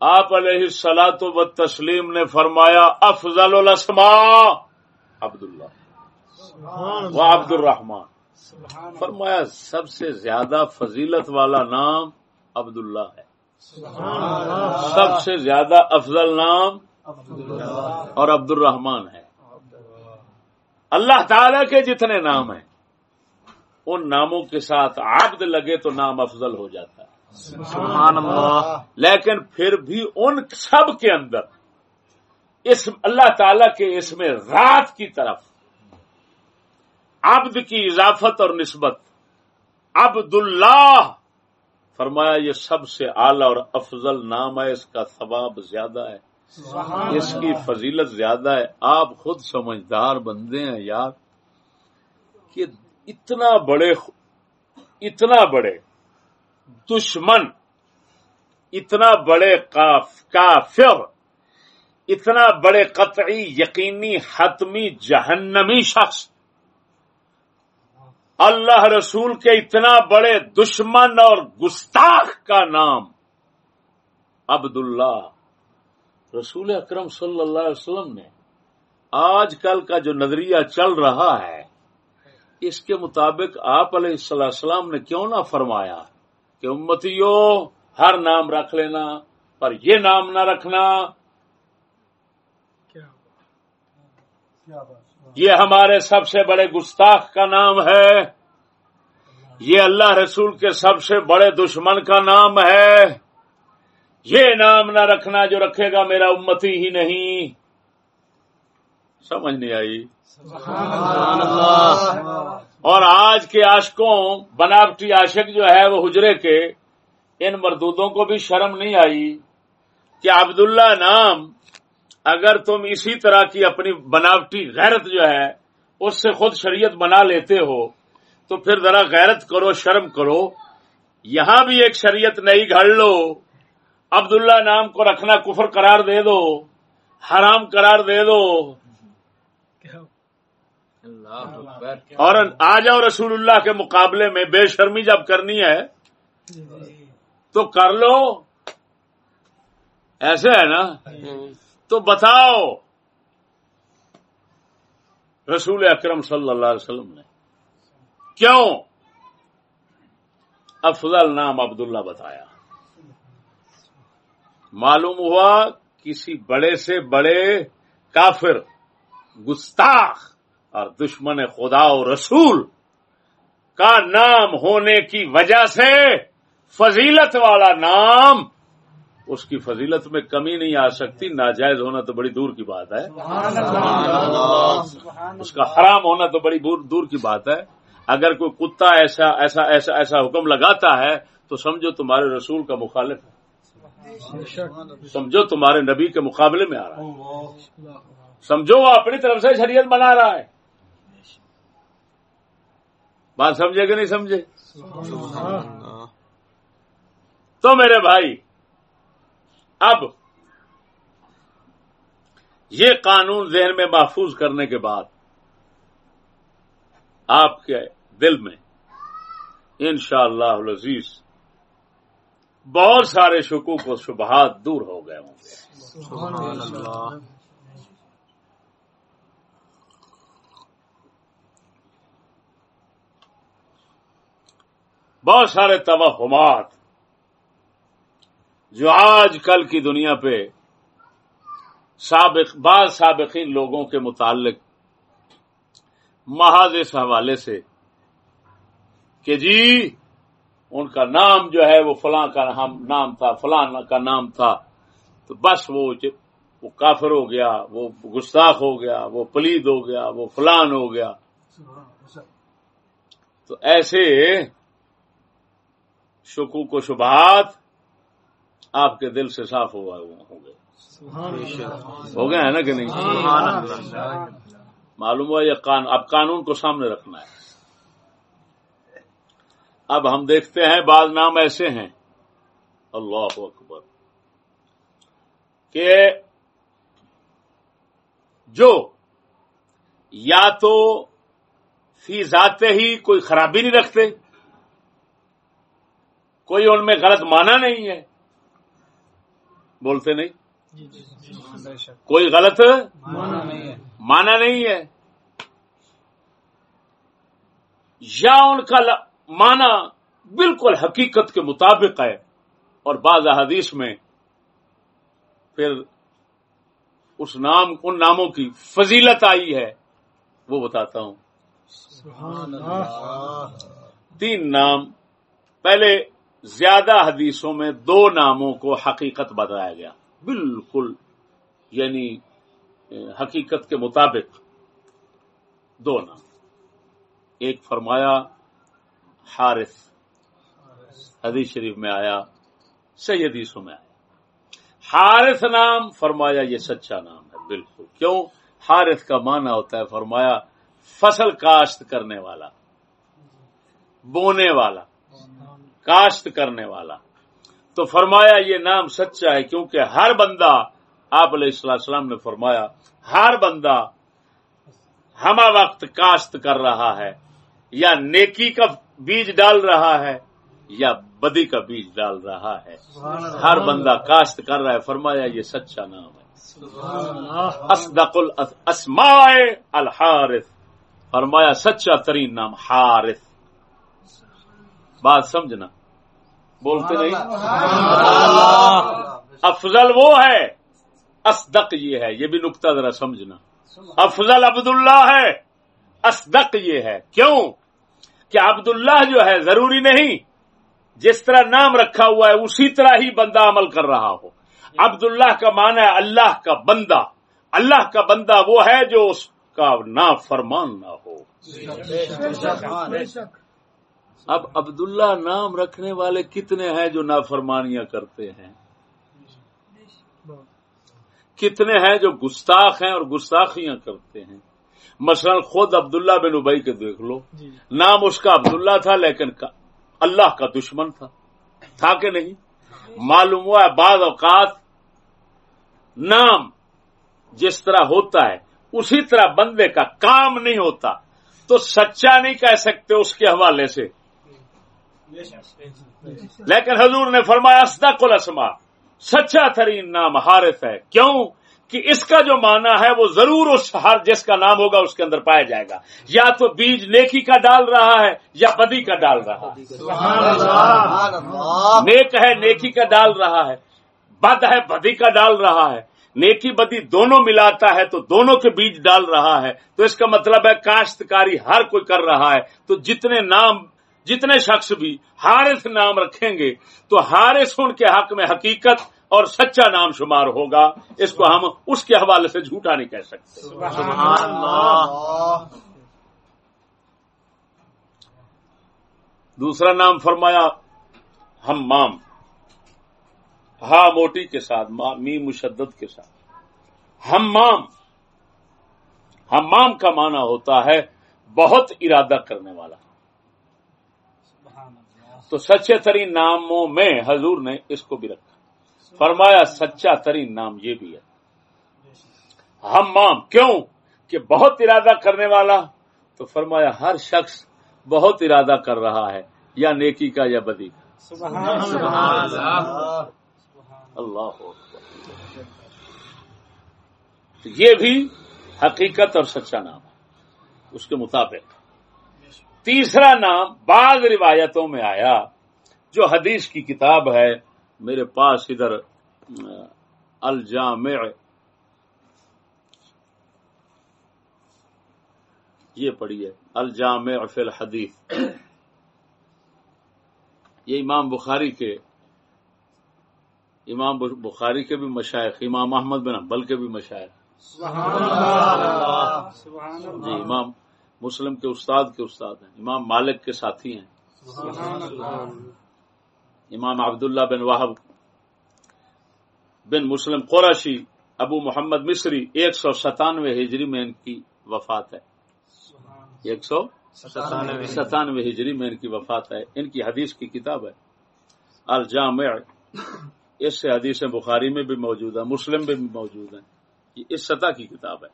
آپ علیہ سلاط و تسلیم نے فرمایا افضل الاسماء عبداللہ۔ و عبد الرحمان فرمایا سب سے زیادہ فضیلت والا نام عبداللہ ہے۔ سب سے زیادہ افضل نام اور عبد الرحمان ہے اللہ تعالی کے جتنے نام ہیں ان ناموں کے ساتھ عبد لگے تو نام افضل ہو جاتا ہے۔ سبحان اللہ۔ لیکن پھر بھی ان سب کے اندر اس اللہ تعالی کے اس میں رات کی طرف عبد کی اضافت اور نسبت۔ عبد اللہ فرمایا یہ سب سے اعلی اور افضل نام ہے اس کا ثواب زیادہ ہے۔ اس کی فضیلت زیادہ ہے۔ آپ خود سمجھدار بندے ہیں یار کہ اتنا بڑے اتنا بڑے دشمن اتنا بڑے کافر اتنا بڑے قطعی یقینی حتمی جہنمی شخص اللہ رسول کے اتنا بڑے دشمن اور گستاخ کا نام عبداللہ۔ رسول اکرم صلی اللہ علیہ وسلم نے آج کل کا جو نظریہ چل رہا ہے، اس کے مطابق آپ علیہ السلام نے کیوں نہ فرمایا کہ امتیوں، ہر نام رکھ لینا، پر یہ نام نہ رکھنا۔ یہ ہمارے سب سے بڑے گستاخ کا نام ہے۔ یہ اللہ رسول کے سب سے بڑے دشمن کا نام ہے۔ یہ نام نہ رکھنا جو رکھے گا میرا امتی ہی نہیں۔ سمجھ نہیں آئی؟ اور آج کے عاشقوں بناوٹی عاشق جو ہے وہ حجرے کے ان مردودوں کو بھی شرم نہیں آئی کہ عبداللہ نام اگر تم اسی طرح کی اپنی بناوٹی غیرت جو ہے اس سے خود شریعت بنا لیتے ہو تو پھر ذرا غیرت کرو شرم کرو۔ یہاں بھی ایک شریعت نئی گھڑ لو۔ عبداللہ نام کو رکھنا کفر قرار دے دو حرام قرار دے دو۔ اور آ جاؤ رسول اللہ کے مقابلے میں بے شرمی جب کرنی ہے تو کر لو۔ ایسے ہے نا؟ تو بتاؤ۔ رسول اکرم صلی اللہ علیہ وسلم نے۔ کیوں؟ افضل نام عبداللہ بتایا۔ معلوم ہوا کسی بڑے سے بڑے کافر، گستاخ اور دشمن خدا و رسول کا نام ہونے کی وجہ سے فضیلت والا نام اس کی فضیلت میں کمی نہیں آ سکتی ناجائز ہونا تو بڑی دور کی بات ہے۔ اس کا حرام ہونا تو بڑی دور کی بات ہے۔ اگر کوئی کتا ایسا ایسا ایسا ایسا حکم لگاتا ہے تو سمجھو تمہارے رسول کا مخالف ہے۔ سمجھو تمہارے نبی کے مقابلے میں آ رہا ہے۔ سمجھو وہ اپنی طرف سے شریعت بنا رہا ہے۔ بات سمجھے کہ نہیں سمجھے؟ تو میرے بھائی اب یہ قانون ذہن میں محفوظ کرنے کے بعد آپ کے دل میں ان شاء اللہ عزیز بہت سارے شکوک و شبہات دور ہو گئے ہوں گے۔ بہت سارے توہمات جو آج کل کی دنیا پہ سابق بعض سابقین لوگوں کے متعلق محاذ اس حوالے سے کہ جی ان کا نام جو ہے وہ فلاں کا نام تھا، فلاں کا نام تھا، تو بس وہ وہ کافر ہو گیا، وہ گستاخ ہو گیا، وہ پلید ہو گیا، وہ فلان ہو گیا۔ تو ایسے شکوک و شبہات آپ کے دل سے صاف ہوا ہوں گے۔ ہو گیا ہے نا کہ نہیں؟ معلوم ہوا یہ اب قانون کو سامنے رکھنا ہے۔ اب ہم دیکھتے ہیں بعض نام ایسے ہیں۔ اللہ اکبر۔ کہ جو یا تو فی ذاتے ہی کوئی خرابی نہیں رکھتے۔ کوئی ان میں غلط مانا نہیں ہے۔ بولتے نہیں؟ جی، جی، جی، کوئی غلط؟ مانا نہیں ہے۔ یا ان کا مانا بالکل حقیقت کے مطابق ہے اور بعض حدیث میں پھر اس نام ان ناموں کی فضیلت آئی ہے وہ بتاتا ہوں۔ تین نام۔ پہلے زیادہ حدیثوں میں دو ناموں کو حقیقت بتایا گیا۔ بالکل یعنی حقیقت کے مطابق دو نام۔ ایک فرمایا، حارث، حدیث شریف میں آیا صحیح حدیثوں میں آیا۔ حارث نام، فرمایا، یہ سچا نام ہے۔ بالکل، کیوں؟ حارث کا معنی ہوتا ہے، فرمایا، فصل کاشت کرنے والا۔ بونے والا۔ کاشت کرنے والا۔ تو فرمایا یہ نام سچا ہے کیونکہ ہر بندہ آپ علیہ السلام نے فرمایا ہر بندہ ہما وقت کاشت کر رہا ہے یا نیکی کا بیج ڈال رہا ہے یا بدی کا بیج ڈال رہا ہے۔ ہر بندہ کاشت کر رہا ہے فرمایا یہ سچا نام ہے۔ اصدق الاسماء الحارث۔ فرمایا سچا ترین نام حارث۔ بات سمجھنا۔ بولتے نہیں؟ افضل وہ ہے۔ اسدق یہ ہے۔ یہ بھی نقطہ ذرا سمجھنا۔ افضل عبداللہ ہے۔ اسدق یہ ہے۔ کیوں؟ کہ عبداللہ جو ہے ضروری نہیں۔ جس طرح نام رکھا ہوا ہے اسی طرح ہی بندہ عمل کر رہا ہو۔ عبداللہ کا معنی ہے اللہ کا بندہ۔ اللہ کا بندہ وہ ہے جو اس کا نا فرمان نہ ہو۔ اب عبداللہ نام رکھنے والے کتنے ہیں جو نافرمانیاں کرتے ہیں؟ کتنے ہیں جو گستاخ ہیں اور گستاخیاں کرتے ہیں؟ مثلا خود عبداللہ بن ابئی کے دیکھ لو۔ جی۔ نام اس کا عبداللہ تھا لیکن اللہ کا دشمن تھا۔ تھا کہ نہیں؟ معلوم ہوا ہے بعض اوقات نام جس طرح ہوتا ہے اسی طرح بندے کا کام نہیں ہوتا۔ تو سچا نہیں کہہ سکتے اس کے حوالے سے۔ لیکن حضور نے فرمایا اسدق الاسما سچا ترین نام حارث ہے۔ کیوں؟ کہ اس کا جو معنی ہے وہ ضرور اس ہر جس کا نام ہوگا اس کے اندر پایا جائے گا۔ یا تو بیج نیکی کا ڈال رہا ہے یا بدی کا ڈال رہا ہے۔ نیک ہے نیکی کا ڈال رہا ہے۔ بد ہے بدی کا ڈال رہا ہے۔ نیکی بدی دونوں ملاتا ہے تو دونوں کے بیج ڈال رہا ہے۔ تو اس کا مطلب ہے کاشتکاری ہر کوئی کر رہا ہے۔ تو جتنے نام جتنے شخص بھی حارث نام رکھیں گے تو حارث ان کے حق میں حقیقت اور سچا نام شمار ہوگا۔ اس کو ہم اس کے حوالے سے جھوٹا نہیں کہہ سکتے۔ سبحان اللہ دوسرا نام فرمایا ہم مام ہا موٹی کے ساتھ می مشدد کے ساتھ۔ ہمام ہمام کا معنی ہوتا ہے بہت ارادہ کرنے والا۔ تو سچے ترین ناموں میں حضور نے اس کو بھی رکھا۔ فرمایا، سچا ترین نام یہ بھی ہے۔ ہمام کیوں؟ کہ بہت ارادہ کرنے والا۔ تو فرمایا، ہر شخص بہت ارادہ کر رہا ہے، یا نیکی کا یا بدی کا۔ اللہ یہ بھی حقیقت اور سچا نام ہے۔ اس کے مطابق۔ تیسرا نام بعض روایتوں میں آیا جو حدیث کی کتاب ہے میرے پاس ادھر الجامع۔ یہ پڑھی ہے الجامع فی الحدیث۔ یہ امام بخاری کے امام بخاری کے بھی مشائق امام احمد بن امبل کے بھی مشائق۔ جی امام مسلم کے استاد کے استاد ہیں امام مالک کے ساتھی ہیں۔ امام عبداللہ بن واہب بن مسلم قرشی ابو محمد مصری ایک سو ستانوے ہجری میں ان کی وفات ہے۔ ایک سو ستانوے ہجری۔ میں ان کی وفات ہے۔ ان کی حدیث کی کتاب ہے۔ الجامع۔ اس سے حدیث بخاری میں بھی موجود ہے مسلم میں بھی موجود ہیں۔ یہ اس سطح کی کتاب ہے۔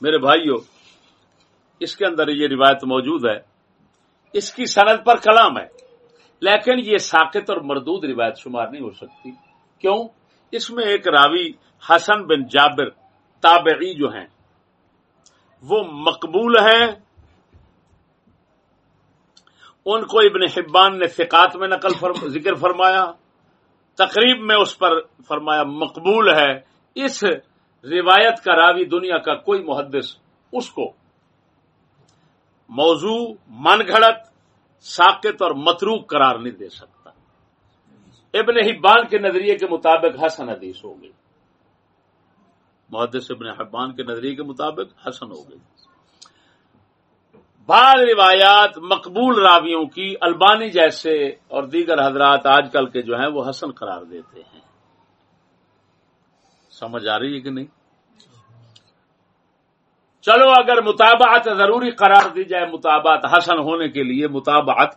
میرے بھائیوں اس کے اندر یہ روایت موجود ہے، اس کی سند پر کلام ہے، لیکن یہ ساکت اور مردود روایت شمار نہیں ہو سکتی۔ کیوں؟ اس میں ایک راوی حسن بن جابر تابعی جو ہیں، وہ مقبول ہیں۔ ان کو ابن حبان نے فقات میں نقل فرم، ذکر فرمایا، تقریب میں اس پر فرمایا مقبول ہے۔ اس روایت کا راوی دنیا کا کوئی محدث اس کو موضوع من گھڑت ساکت اور متروک قرار نہیں دے سکتا۔ ابن حبان کے نظریے کے مطابق حسن حدیث ہو گئی۔ محدث ابن حبان کے نظریے کے مطابق حسن ہو گئی۔ بعض روایات مقبول راویوں کی البانی جیسے اور دیگر حضرات آج کل کے جو ہیں وہ حسن قرار دیتے ہیں۔ سمجھ آ رہی ہے کہ نہیں؟ چلو اگر مطابعت ضروری قرار دی جائے مطابعت حسن ہونے کے لیے مطابعت،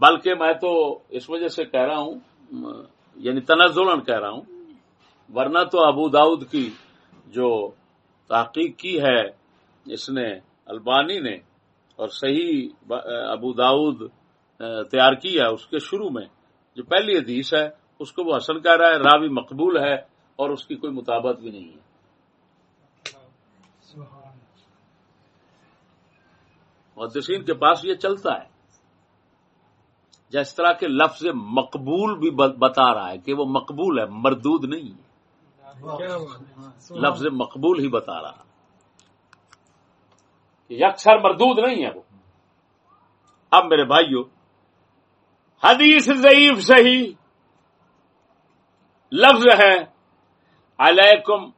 بلکہ میں تو اس وجہ سے کہہ رہا ہوں یعنی تنزل کہہ رہا ہوں، ورنہ تو ابو داؤد کی جو تحقیق کی ہے، اس نے البانی نے اور صحیح ابو داؤد تیار کی ہے اس کے شروع میں۔ جو پہلی حدیث ہے، اس کو وہ حسن کہہ رہا ہے، راوی مقبول ہے اور اس کی کوئی مطابت بھی نہیں ہے۔ محدثین کے پاس یہ چلتا ہے۔ جس طرح کے لفظ مقبول بھی بتا رہا ہے کہ وہ مقبول ہے، مردود نہیں ہے۔ لفظ مقبول ہی بتا رہا۔ یکسر مردود نہیں ہے وہ۔ اب میرے بھائیو، حدیث ضعیف صحیح لفظ ہے۔ علیکم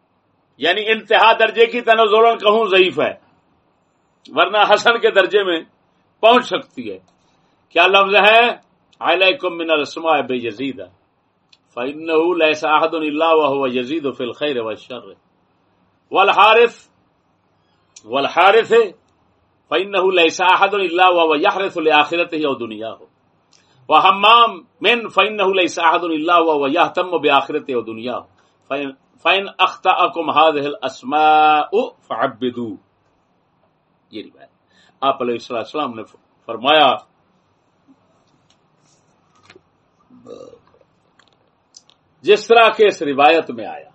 یعنی انتہا درجے کی تنزول کہوں ضعیف ہے۔ ورنہ حسن کے درجے میں پہنچ سکتی ہے۔ کیا لفظ ہے؟ علیکم من الاسماء بے یزید فإنه ليس أحد إلا وهو يزيد في الخير والشر۔ والحارث والحارث، فإنه ليس أحد إلا وهو يحرث لآخرته أو دنياه۔ وحمام، من فإنه ليس أحد إلا وهو يهتم بآخرته أو دنياه۔ فین اختہ اکم ہاد اسما فعبدو یہ روایت آپ علیہ السلام نے فرمایا، جس طرح کے اس روایت میں آیا،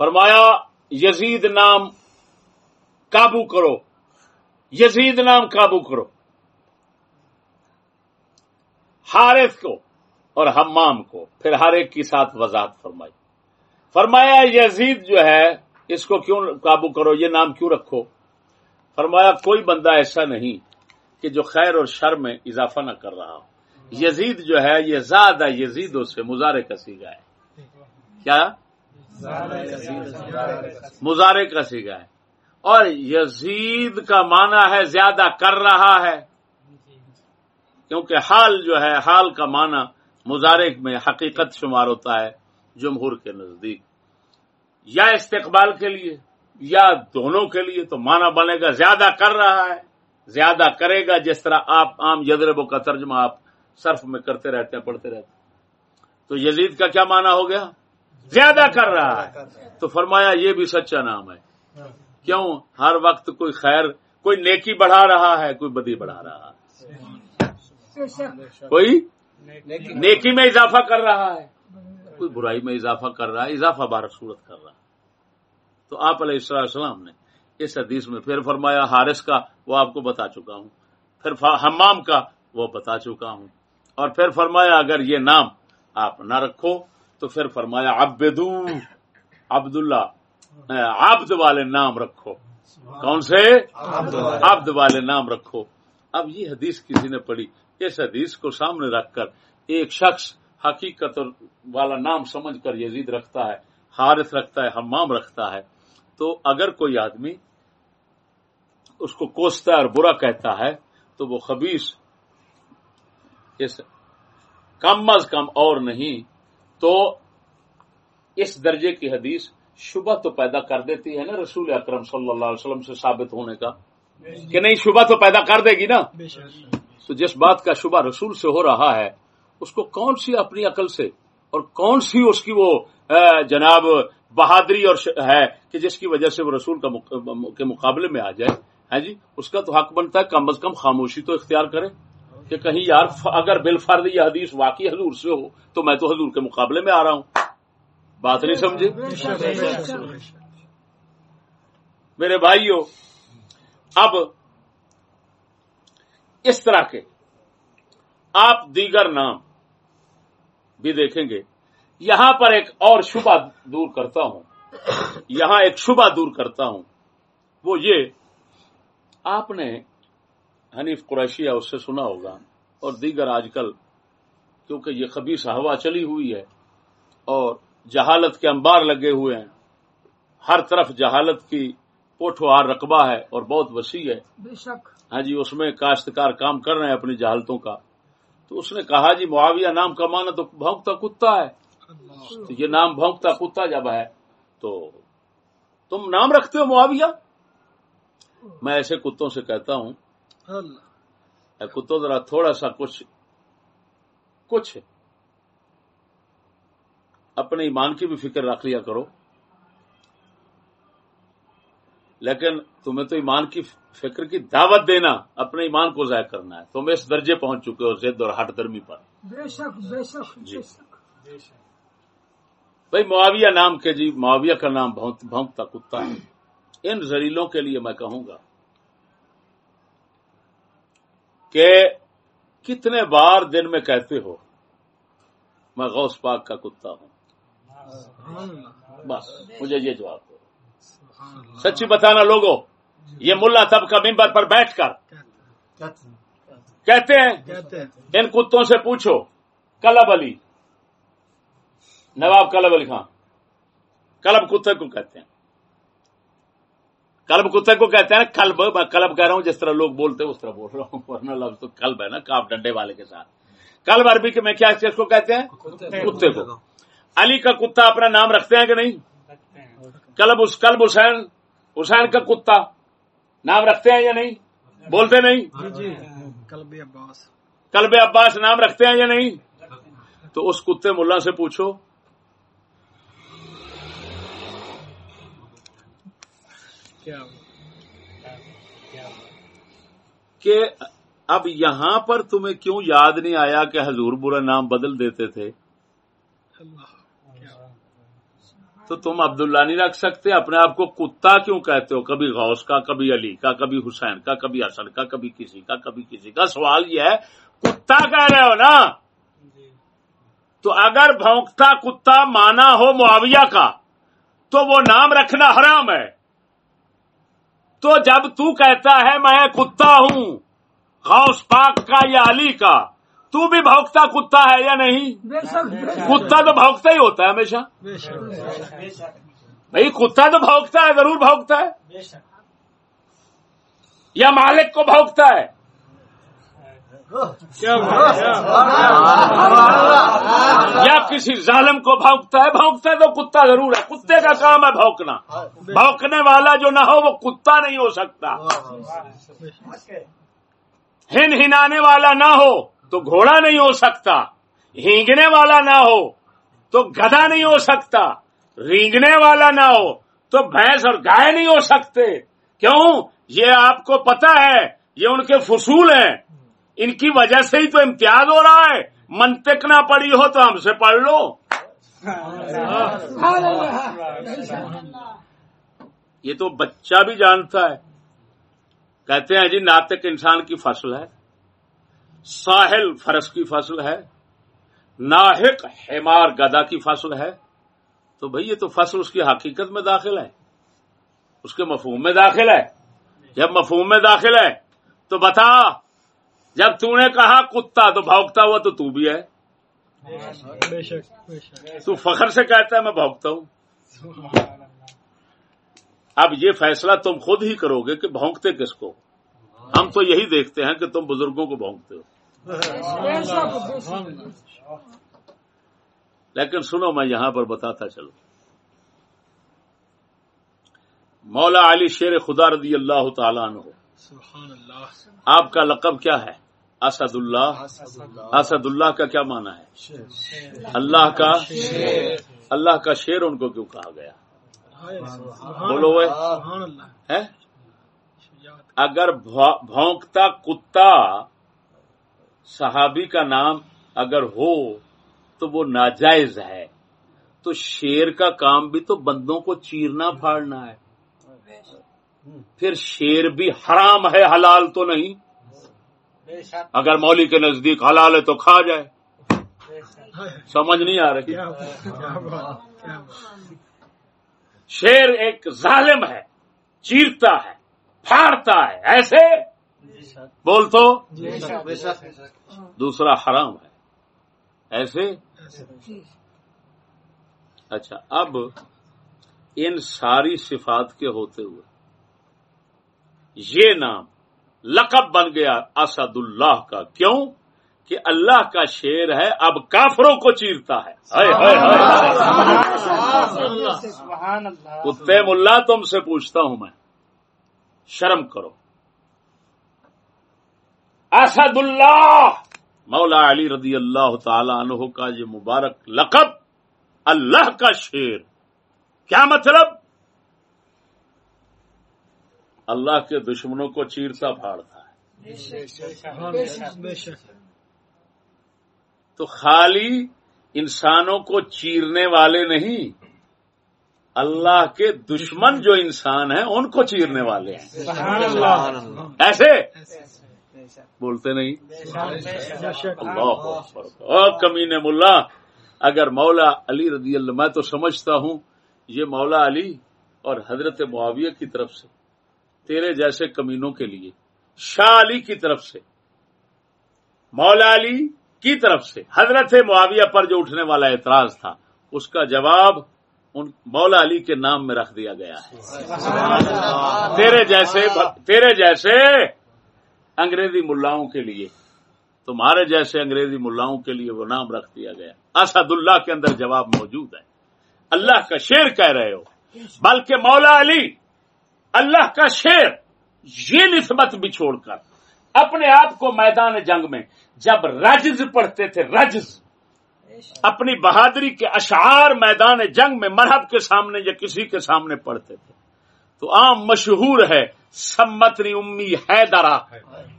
فرمایا، یزید نام قابو کرو، یزید نام قابو کرو، حارث کو اور حمام کو، پھر ہر ایک کی ساتھ وضاحت فرمائی۔ فرمایا، یزید جو ہے اس کو کیوں قابو کرو؟ یہ نام کیوں رکھو؟ فرمایا، کوئی بندہ ایسا نہیں کہ جو خیر اور شر میں اضافہ نہ کر رہا ہو۔ یزید جو ہے، یہ زیادہ یزیدوں سے مزارے کا سیگا ہے۔ کیا؟ مزارے کا سیگا ہے۔ اور یزید کا معنی ہے زیادہ کر رہا ہے۔ کیونکہ حال جو ہے، حال کا معنی مزارک میں حقیقت شمار ہوتا ہے، جمہور کے نزدیک۔ یا استقبال کے لیے یا دونوں کے لیے تو معنی بنے گا زیادہ کر رہا ہے زیادہ کرے گا جس طرح آپ عام یدربوں کا ترجمہ آپ صرف میں کرتے رہتے ہیں پڑھتے رہتے ہیں۔ تو یزید کا کیا معنی ہو گیا؟ زیادہ کر رہا ہے۔ تو فرمایا یہ بھی سچا نام ہے۔ کیوں؟ ہر وقت کوئی خیر کوئی نیکی بڑھا رہا ہے کوئی بدی بڑھا رہا ہے۔ کوئی نیکی میں اضافہ کر رہا ہے۔ کوئی برائی میں اضافہ کر رہا ہے اضافہ بار صورت کر رہا ہے۔ تو آپ علیہ السلام نے اس حدیث میں پھر فرمایا حارث کا وہ آپ کو بتا چکا ہوں۔ پھر حمام کا وہ بتا چکا ہوں۔ اور پھر فرمایا اگر یہ نام آپ نہ رکھو تو پھر فرمایا عبدو عبداللہ عبد والے نام رکھو۔ کون سے؟ عبد والے نام رکھو۔ اب یہ حدیث کسی نے پڑھی۔ اس حدیث کو سامنے رکھ کر ایک شخص حقیقت والا نام سمجھ کر یزید رکھتا ہے حارث رکھتا ہے حمام رکھتا ہے۔ تو اگر کوئی آدمی اس کو کوستا ہے اور برا کہتا ہے تو وہ خبیص اس کم از کم اور نہیں تو اس درجے کی حدیث شبہ تو پیدا کر دیتی ہے نا رسول اکرم صلی اللہ علیہ وسلم سے ثابت ہونے کا۔ کہ نہیں شبہ تو پیدا کر دے گی نا۔ تو جس بات کا شبہ رسول سے ہو رہا ہے اس کو کون سی اپنی عقل سے اور کون سی اس کی وہ جناب بہادری اور ہے کہ جس کی وجہ سے وہ رسول کا کے مقابلے میں آ جائے؟ ہے جی؟ اس کا تو حق بنتا ہے، کم از کم خاموشی تو اختیار کرے کہ کہیں یار اگر بال فرد یہ حدیث واقعی حضور سے ہو تو میں تو حضور کے مقابلے میں آ رہا ہوں۔ بات نہیں سمجھے؟ میرے بھائیو، اب اس طرح کے آپ دیگر نام بھی دیکھیں گے۔ یہاں پر ایک اور شبہ دور کرتا ہوں۔ یہاں ایک شبہ دور کرتا ہوں۔ وہ یہ آپ نے حنیف قریشیہ اس سے سنا ہوگا اور دیگر آج کل کیونکہ یہ خبیص ہوا چلی ہوئی ہے اور جہالت کے انبار لگے ہوئے ہیں۔ ہر طرف جہالت کی پوٹھوار رقبہ ہے اور بہت وسیع ہے۔ ہاں جی اس میں کاشتکار کام کر رہے ہیں اپنی جہالتوں کا۔ تو اس نے کہا جی معاویہ نام کا مانا تو بھونکتا کتا ہے. تو یہ نام بھونکتا کتا جب ہے تو تم نام رکھتے ہو معاویہ؟ میں ایسے کتوں سے کہتا ہوں کتوں، ذرا تھوڑا سا کچھ کچھ اپنے ایمان کی بھی فکر رکھ لیا کرو۔ لیکن تمہیں تو ایمان کی فکر کی دعوت دینا اپنے ایمان کو ضائع کرنا ہے۔ تم اس درجے پہنچ چکے ہو زد اور ہٹ درمی پر۔ بے شک بے شک جی۔ بھائی معاویہ نام کے جی معاویہ کا نام بھونکتا کتا ہے۔ ان زریلوں کے لیے میں کہوں گا کہ کتنے بار دن میں کہتے ہو میں غوث پاک کا کتا ہوں۔ بس مجھے یہ جواب۔ سچی بتانا لوگوں، یہ ملا تب کا ممبر پر بیٹھ کر۔ کہتے ہیں، ان کتوں سے پوچھو، کلب علی، نواب کلب علی خان۔ کلب کتے کو کہتے ہیں۔ کلب کتے کو کہتے ہیں، کلب، میں کلب کہہ رہا ہوں، جس طرح لوگ بولتے ہیں، اس طرح بول رہا ہوں، ورنہ لفظ تو کلب ہے نا، کاف ڈنڈے والے کے ساتھ۔ کلب عربی کے میں کیا اس کو کہتے ہیں؟ کتے کو۔ علی کا کتا اپنا نام رکھتے ہیں کہ نہیں؟ کلب اس کلب حسین حسین کا کتا۔ نام رکھتے ہیں یا نہیں؟ بولتے نہیں؟ جی، جی۔ کلب عباس نام رکھتے ہیں یا نہیں؟ تو اس کتے ملا سے پوچھو۔ کہ اب یہاں پر تمہیں کیوں یاد نہیں آیا کہ حضور برا نام بدل دیتے تھے؟ تو تم عبداللہ نہیں رکھ سکتے اپنے آپ کو کتا کیوں کہتے ہو؟ کبھی غوث کا کبھی علی کا کبھی حسین کا کبھی حسن کا کبھی کسی کا کبھی کسی کا۔ سوال یہ ہے کتا کہہ رہے ہو نا؟ تو اگر بھونکتا کتا مانا ہو معاویہ کا تو وہ نام رکھنا حرام ہے۔ تو جب تو کہتا ہے میں کتا ہوں غوث پاک کا یا علی کا تو بھی بھوکتا کتا ہے یا نہیں؟ کتا تو بھوکتا ہی ہوتا ہے ہمیشہ۔ بھائی کتا تو بھوکتا ہے ضرور بھوکتا ہے۔ یا مالک کو بھوکتا ہے۔ یا کسی ظالم کو بھونکتا ہے بھونکتا ہے تو کتا ضرور ہے۔ کتے کا کام ہے بھونکنا۔ بھونکنے والا جو نہ ہو وہ کتا نہیں ہو سکتا۔ ہن ہنانے والا نہ ہو۔ تو گھوڑا نہیں ہو سکتا، ہینگنے والا نہ ہو تو گدا نہیں ہو سکتا، رینگنے والا نہ ہو تو بھینس اور گائے نہیں ہو سکتے۔ کیوں؟ یہ آپ کو پتا ہے، یہ ان کے فصول ہیں۔ ان کی وجہ سے ہی تو امتیاز ہو رہا ہے۔ منطق نہ پڑی ہو تو ہم سے پڑھ لو۔ یہ تو بچہ بھی جانتا ہے۔ کہتے ہیں جی ناطق انسان کی فصل ہے۔ ساحل فرس کی فصل ہے ناحق حمار گدا کی فصل ہے۔ تو بھئی یہ تو فصل اس کی حقیقت میں داخل ہے اس کے مفہوم میں داخل ہے۔ جب مفہوم میں داخل ہے تو بتا۔ جب تو نے کہا کتا تو بھوکتا ہوا تو تو بھی ہے۔ تو فخر سے کہتا ہے میں بھوکتا ہوں۔ اب یہ فیصلہ تم خود ہی کرو گے کہ بھونکتے کس کو؟ ہم تو یہی دیکھتے ہیں کہ تم بزرگوں کو بھونکتے ہو۔ لیکن سنو میں یہاں پر بتاتا چلوں۔ مولا علی شیر خدا رضی اللہ تعالیٰ عنہ۔ آپ کا لقب کیا ہے؟ اسد اللہ اسد اللہ کا کیا مانا ہے؟ اللہ کا اللہ کا شیر ان کو کیوں کہا گیا؟ بولو اگر بھونکتا کتا صحابی کا نام اگر ہو تو وہ ناجائز ہے۔ تو شیر کا کام بھی تو بندوں کو چیرنا پھاڑنا ہے۔ پھر شیر بھی حرام ہے، حلال تو نہیں۔ اگر مولی کے نزدیک حلال ہے تو کھا جائے۔ سمجھ نہیں آ رہی۔ شیر ایک ظالم ہے، چیرتا ہے، پھاڑتا ہے، ایسے بول تو۔ دوسرا حرام ہے۔ ایسے؟ اچھا اب ان ساری صفات کے ہوتے ہوئے یہ نام لقب بن گیا اسد اللہ کا۔ کیوں؟ کہ اللہ کا شیر ہے اب کافروں کو چیرتا ہے۔ کتے ملا تم سے پوچھتا ہوں میں۔ شرم کرو۔ اسد اللہ مولا علی رضی اللہ تعالی عنہ کا یہ مبارک لقب اللہ کا شیر۔ کیا مطلب؟ اللہ کے دشمنوں کو چیرتا پھاڑتا ہے۔ تو خالی انسانوں کو چیرنے والے نہیں اللہ کے دشمن جو انسان ہیں ان کو چیرنے والے ہیں۔ ایسے؟ بولتے نہیں؟ اللہ کمین ملا اگر مولا علی رضی اللہ میں تو سمجھتا ہوں یہ مولا علی اور حضرت معاویہ کی طرف سے تیرے جیسے کمینوں کے لیے شاہ علی کی طرف سے مولا علی کی طرف سے حضرت معاویہ پر جو اٹھنے والا اعتراض تھا اس کا جواب ان مولا علی کے نام میں رکھ دیا گیا ہے۔ تیرے جیسے تیرے جیسے انگریزی ملاؤں کے لیے۔ تمہارے جیسے انگریزی ملاؤں کے لیے وہ نام رکھ دیا گیا۔ اسد اللہ کے اندر جواب موجود ہے۔ اللہ کا شیر کہہ رہے ہو۔ بلکہ مولا علی اللہ کا شیر یہ نسبت بھی چھوڑ کر اپنے آپ کو میدان جنگ میں جب رجز پڑھتے تھے، رجز۔ اپنی بہادری کے اشعار میدان جنگ میں مرحب کے سامنے یا کسی کے سامنے پڑھتے تھے۔ تو عام مشہور ہے سمتنی امی ہے درا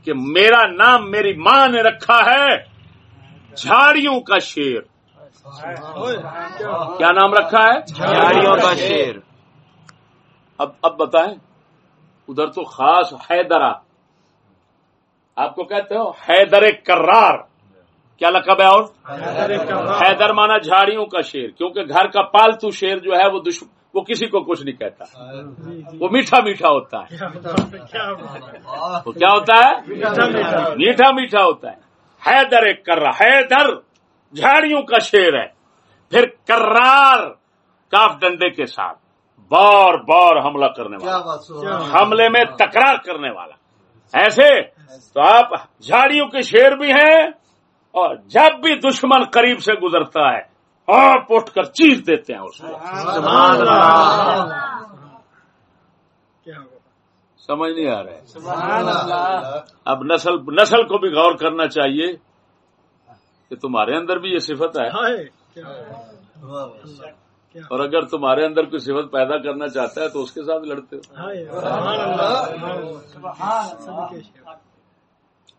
کہ میرا نام میری ماں نے رکھا ہے جھاڑیوں کا شیر۔ کیا نام رکھا ہے؟ جھاڑیوں کا شیر۔ اب اب بتائیں ادھر تو خاص حیدرا آپ کو کہتے ہو حیدر کرار۔ کیا لقب ہے اور؟ حیدر مانا جھاڑیوں کا شیر کیونکہ گھر کا پالتو شیر جو ہے وہ دشمن وہ کسی کو کچھ نہیں کہتا۔ وہ میٹھا میٹھا ہوتا ہے۔ وہ کیا ہوتا ہے؟ میٹھا میٹھا۔ ہوتا ہے۔ حیدر ایک کر رہا حیدر جھاڑیوں کا شیر ہے۔ پھر کرار کاف ڈنڈے کے ساتھ۔ بار بار حملہ کرنے والا۔ حملے میں تکرار کرنے والا۔ ایسے؟ تو آپ جھاڑیوں کے شیر بھی ہیں اور جب بھی دشمن قریب سے گزرتا ہے آپ اٹھ کر چیز دیتے ہیں اس کو سمجھ نہیں آ رہا ہے اب نسل نسل کو بھی غور کرنا چاہیے کہ تمہارے اندر بھی یہ صفت ہے اور اگر تمہارے اندر کوئی صفت پیدا کرنا چاہتا ہے تو اس کے ساتھ لڑتے ہو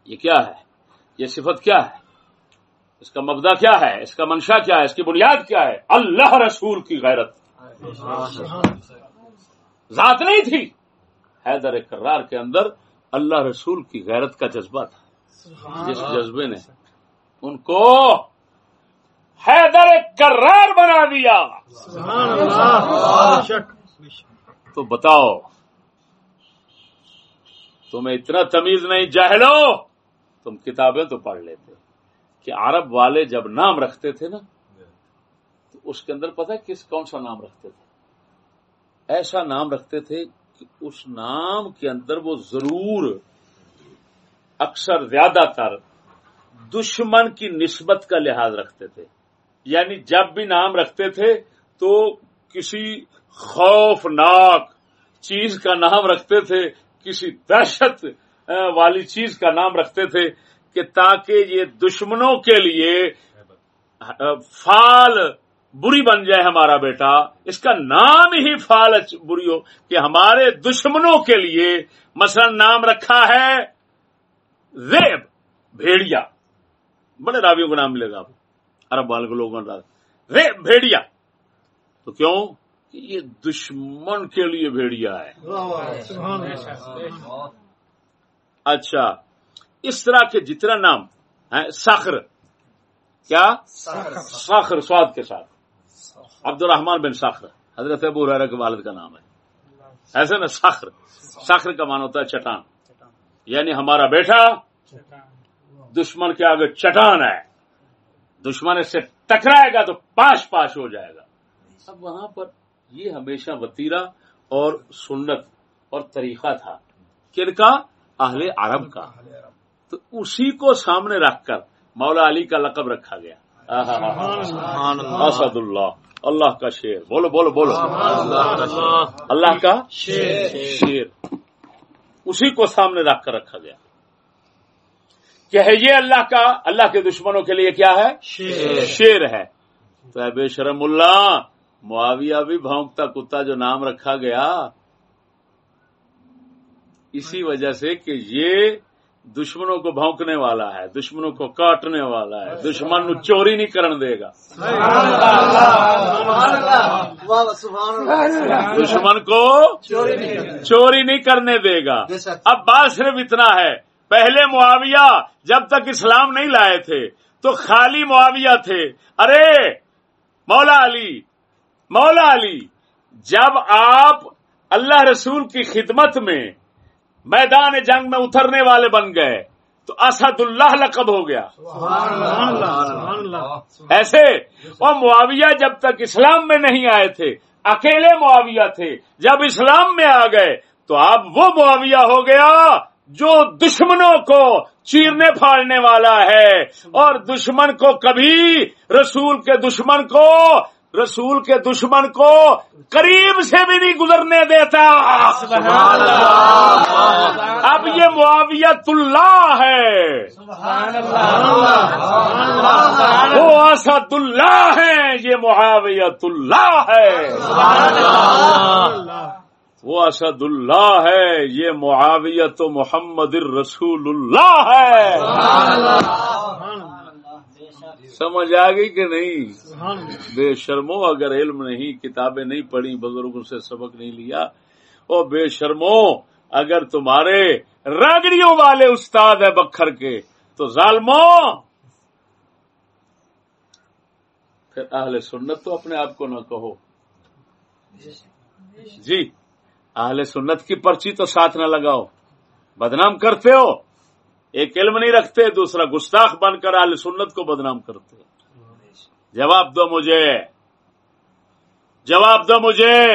یہ کیا ہے یہ صفت کیا ہے اس کا مبدا کیا ہے؟ اس کا منشا کیا ہے؟ اس کی بنیاد کیا ہے؟ اللہ رسول کی غیرت۔ ذات نہیں تھی۔ حیدر کرار کے اندر اللہ رسول کی غیرت کا جذبہ تھا۔ جس جذبے نے ان کو حیدر کرار بنا دیا۔ تو بتاؤ، تمہیں اتنا تمیز نہیں، جاہلو، تم کتابیں تو پڑھ لیتے کہ عرب والے جب نام رکھتے تھے نا تو اس کے اندر پتہ کس کون سا نام رکھتے تھے؟ ایسا نام رکھتے تھے کہ اس نام کے اندر وہ ضرور اکثر زیادہ تر دشمن کی نسبت کا لحاظ رکھتے تھے۔ یعنی جب بھی نام رکھتے تھے تو کسی خوفناک چیز کا نام رکھتے تھے کسی دہشت والی چیز کا نام رکھتے تھے۔ کہ تاکہ یہ دشمنوں کے لیے فال بری بن جائے ہمارا بیٹا۔ اس کا نام ہی فال بری ہو کہ ہمارے دشمنوں کے لیے مثلا نام رکھا ہے زیب بھیڑیا۔ بڑے راویوں کا نام ملے گا۔ آپ عرب والے لوگوں کا۔ زیب بھیڑیا۔ تو کیوں؟ یہ دشمن کے لیے بھیڑیا ہے۔ اچھا۔ اس طرح کے جتنا نام ہے سخر کیا؟ سخر سواد کے ساتھ۔ عبد الرحمان بن سخر حضرت ابو ریرا کے والد کا نام ہے۔ ایسے نا سخر سخر کا مان ہوتا ہے چٹان۔ یعنی ہمارا بیٹا۔ دشمن کے آگے چٹان ہے۔ دشمن اس سے ٹکرائے گا تو پاش پاش ہو جائے گا۔ اب وہاں پر یہ ہمیشہ وطیرہ اور سنت اور طریقہ تھا۔ کن کا؟ اہل عرب کا۔ تو اسی کو سامنے رکھ کر مولا علی کا لقب رکھا گیا۔ اسد اللہ۔ اللہ کا شیر۔ بولو بولو بولو۔ اللہ۔ کا شیر۔ اسی کو سامنے رکھ کر رکھا گیا۔ کہ ہے یہ اللہ کا اللہ کے دشمنوں کے لیے کیا ہے؟ شیر۔ ہے۔ تو بے شرم اللہ معاویہ بھی بھونکتا کتا جو نام رکھا گیا۔ اسی وجہ سے کہ یہ دشمنوں کو بھونکنے والا ہے، دشمنوں کو کاٹنے والا ہے، دشمن نو چوری نہیں کرن دے گا۔ دشمن کو چوری نہیں کرنے دے گا۔ اب بات صرف اتنا ہے، پہلے معاویہ جب تک اسلام نہیں لائے تھے، تو خالی معاویہ تھے۔ ارے، مولا علی مولا علی، جب آپ اللہ رسول کی خدمت میں میدان جنگ میں اترنے والے بن گئے تو اسد اللہ لقب ہو گیا۔ ایسے اور معاویہ جب تک اسلام میں نہیں آئے تھے اکیلے معاویہ تھے جب اسلام میں آ گئے تو اب وہ معاویہ ہو گیا جو دشمنوں کو چیرنے پھاڑنے والا ہے۔ اور دشمن کو کبھی رسول کے دشمن کو رسول کے دشمن کو قریب سے بھی نہیں گزرنے دیتا۔ اب یہ معاویت اللہ۔ ہے وہ اسد اللہ ہے یہ معاویت اللہ۔ ہے وہ اسد اللہ ہے یہ معاویت محمد الرسول اللہ۔ ہے سمجھ آ گئی کہ نہیں؟ بے شرمو اگر علم نہیں کتابیں نہیں پڑھی بزرگوں سے سبق نہیں لیا او بے شرمو اگر تمہارے رگڑیوں والے استاد ہے بکھر کے تو ظالموں پھر اہل سنت تو اپنے آپ کو نہ کہو۔ جی اہل سنت کی پرچی تو ساتھ نہ لگاؤ۔ بدنام کرتے ہو۔ ایک علم نہیں رکھتے، دوسرا گستاخ بن کر اہل سنت کو بدنام کرتے جواب دو مجھے۔ جواب دو مجھے۔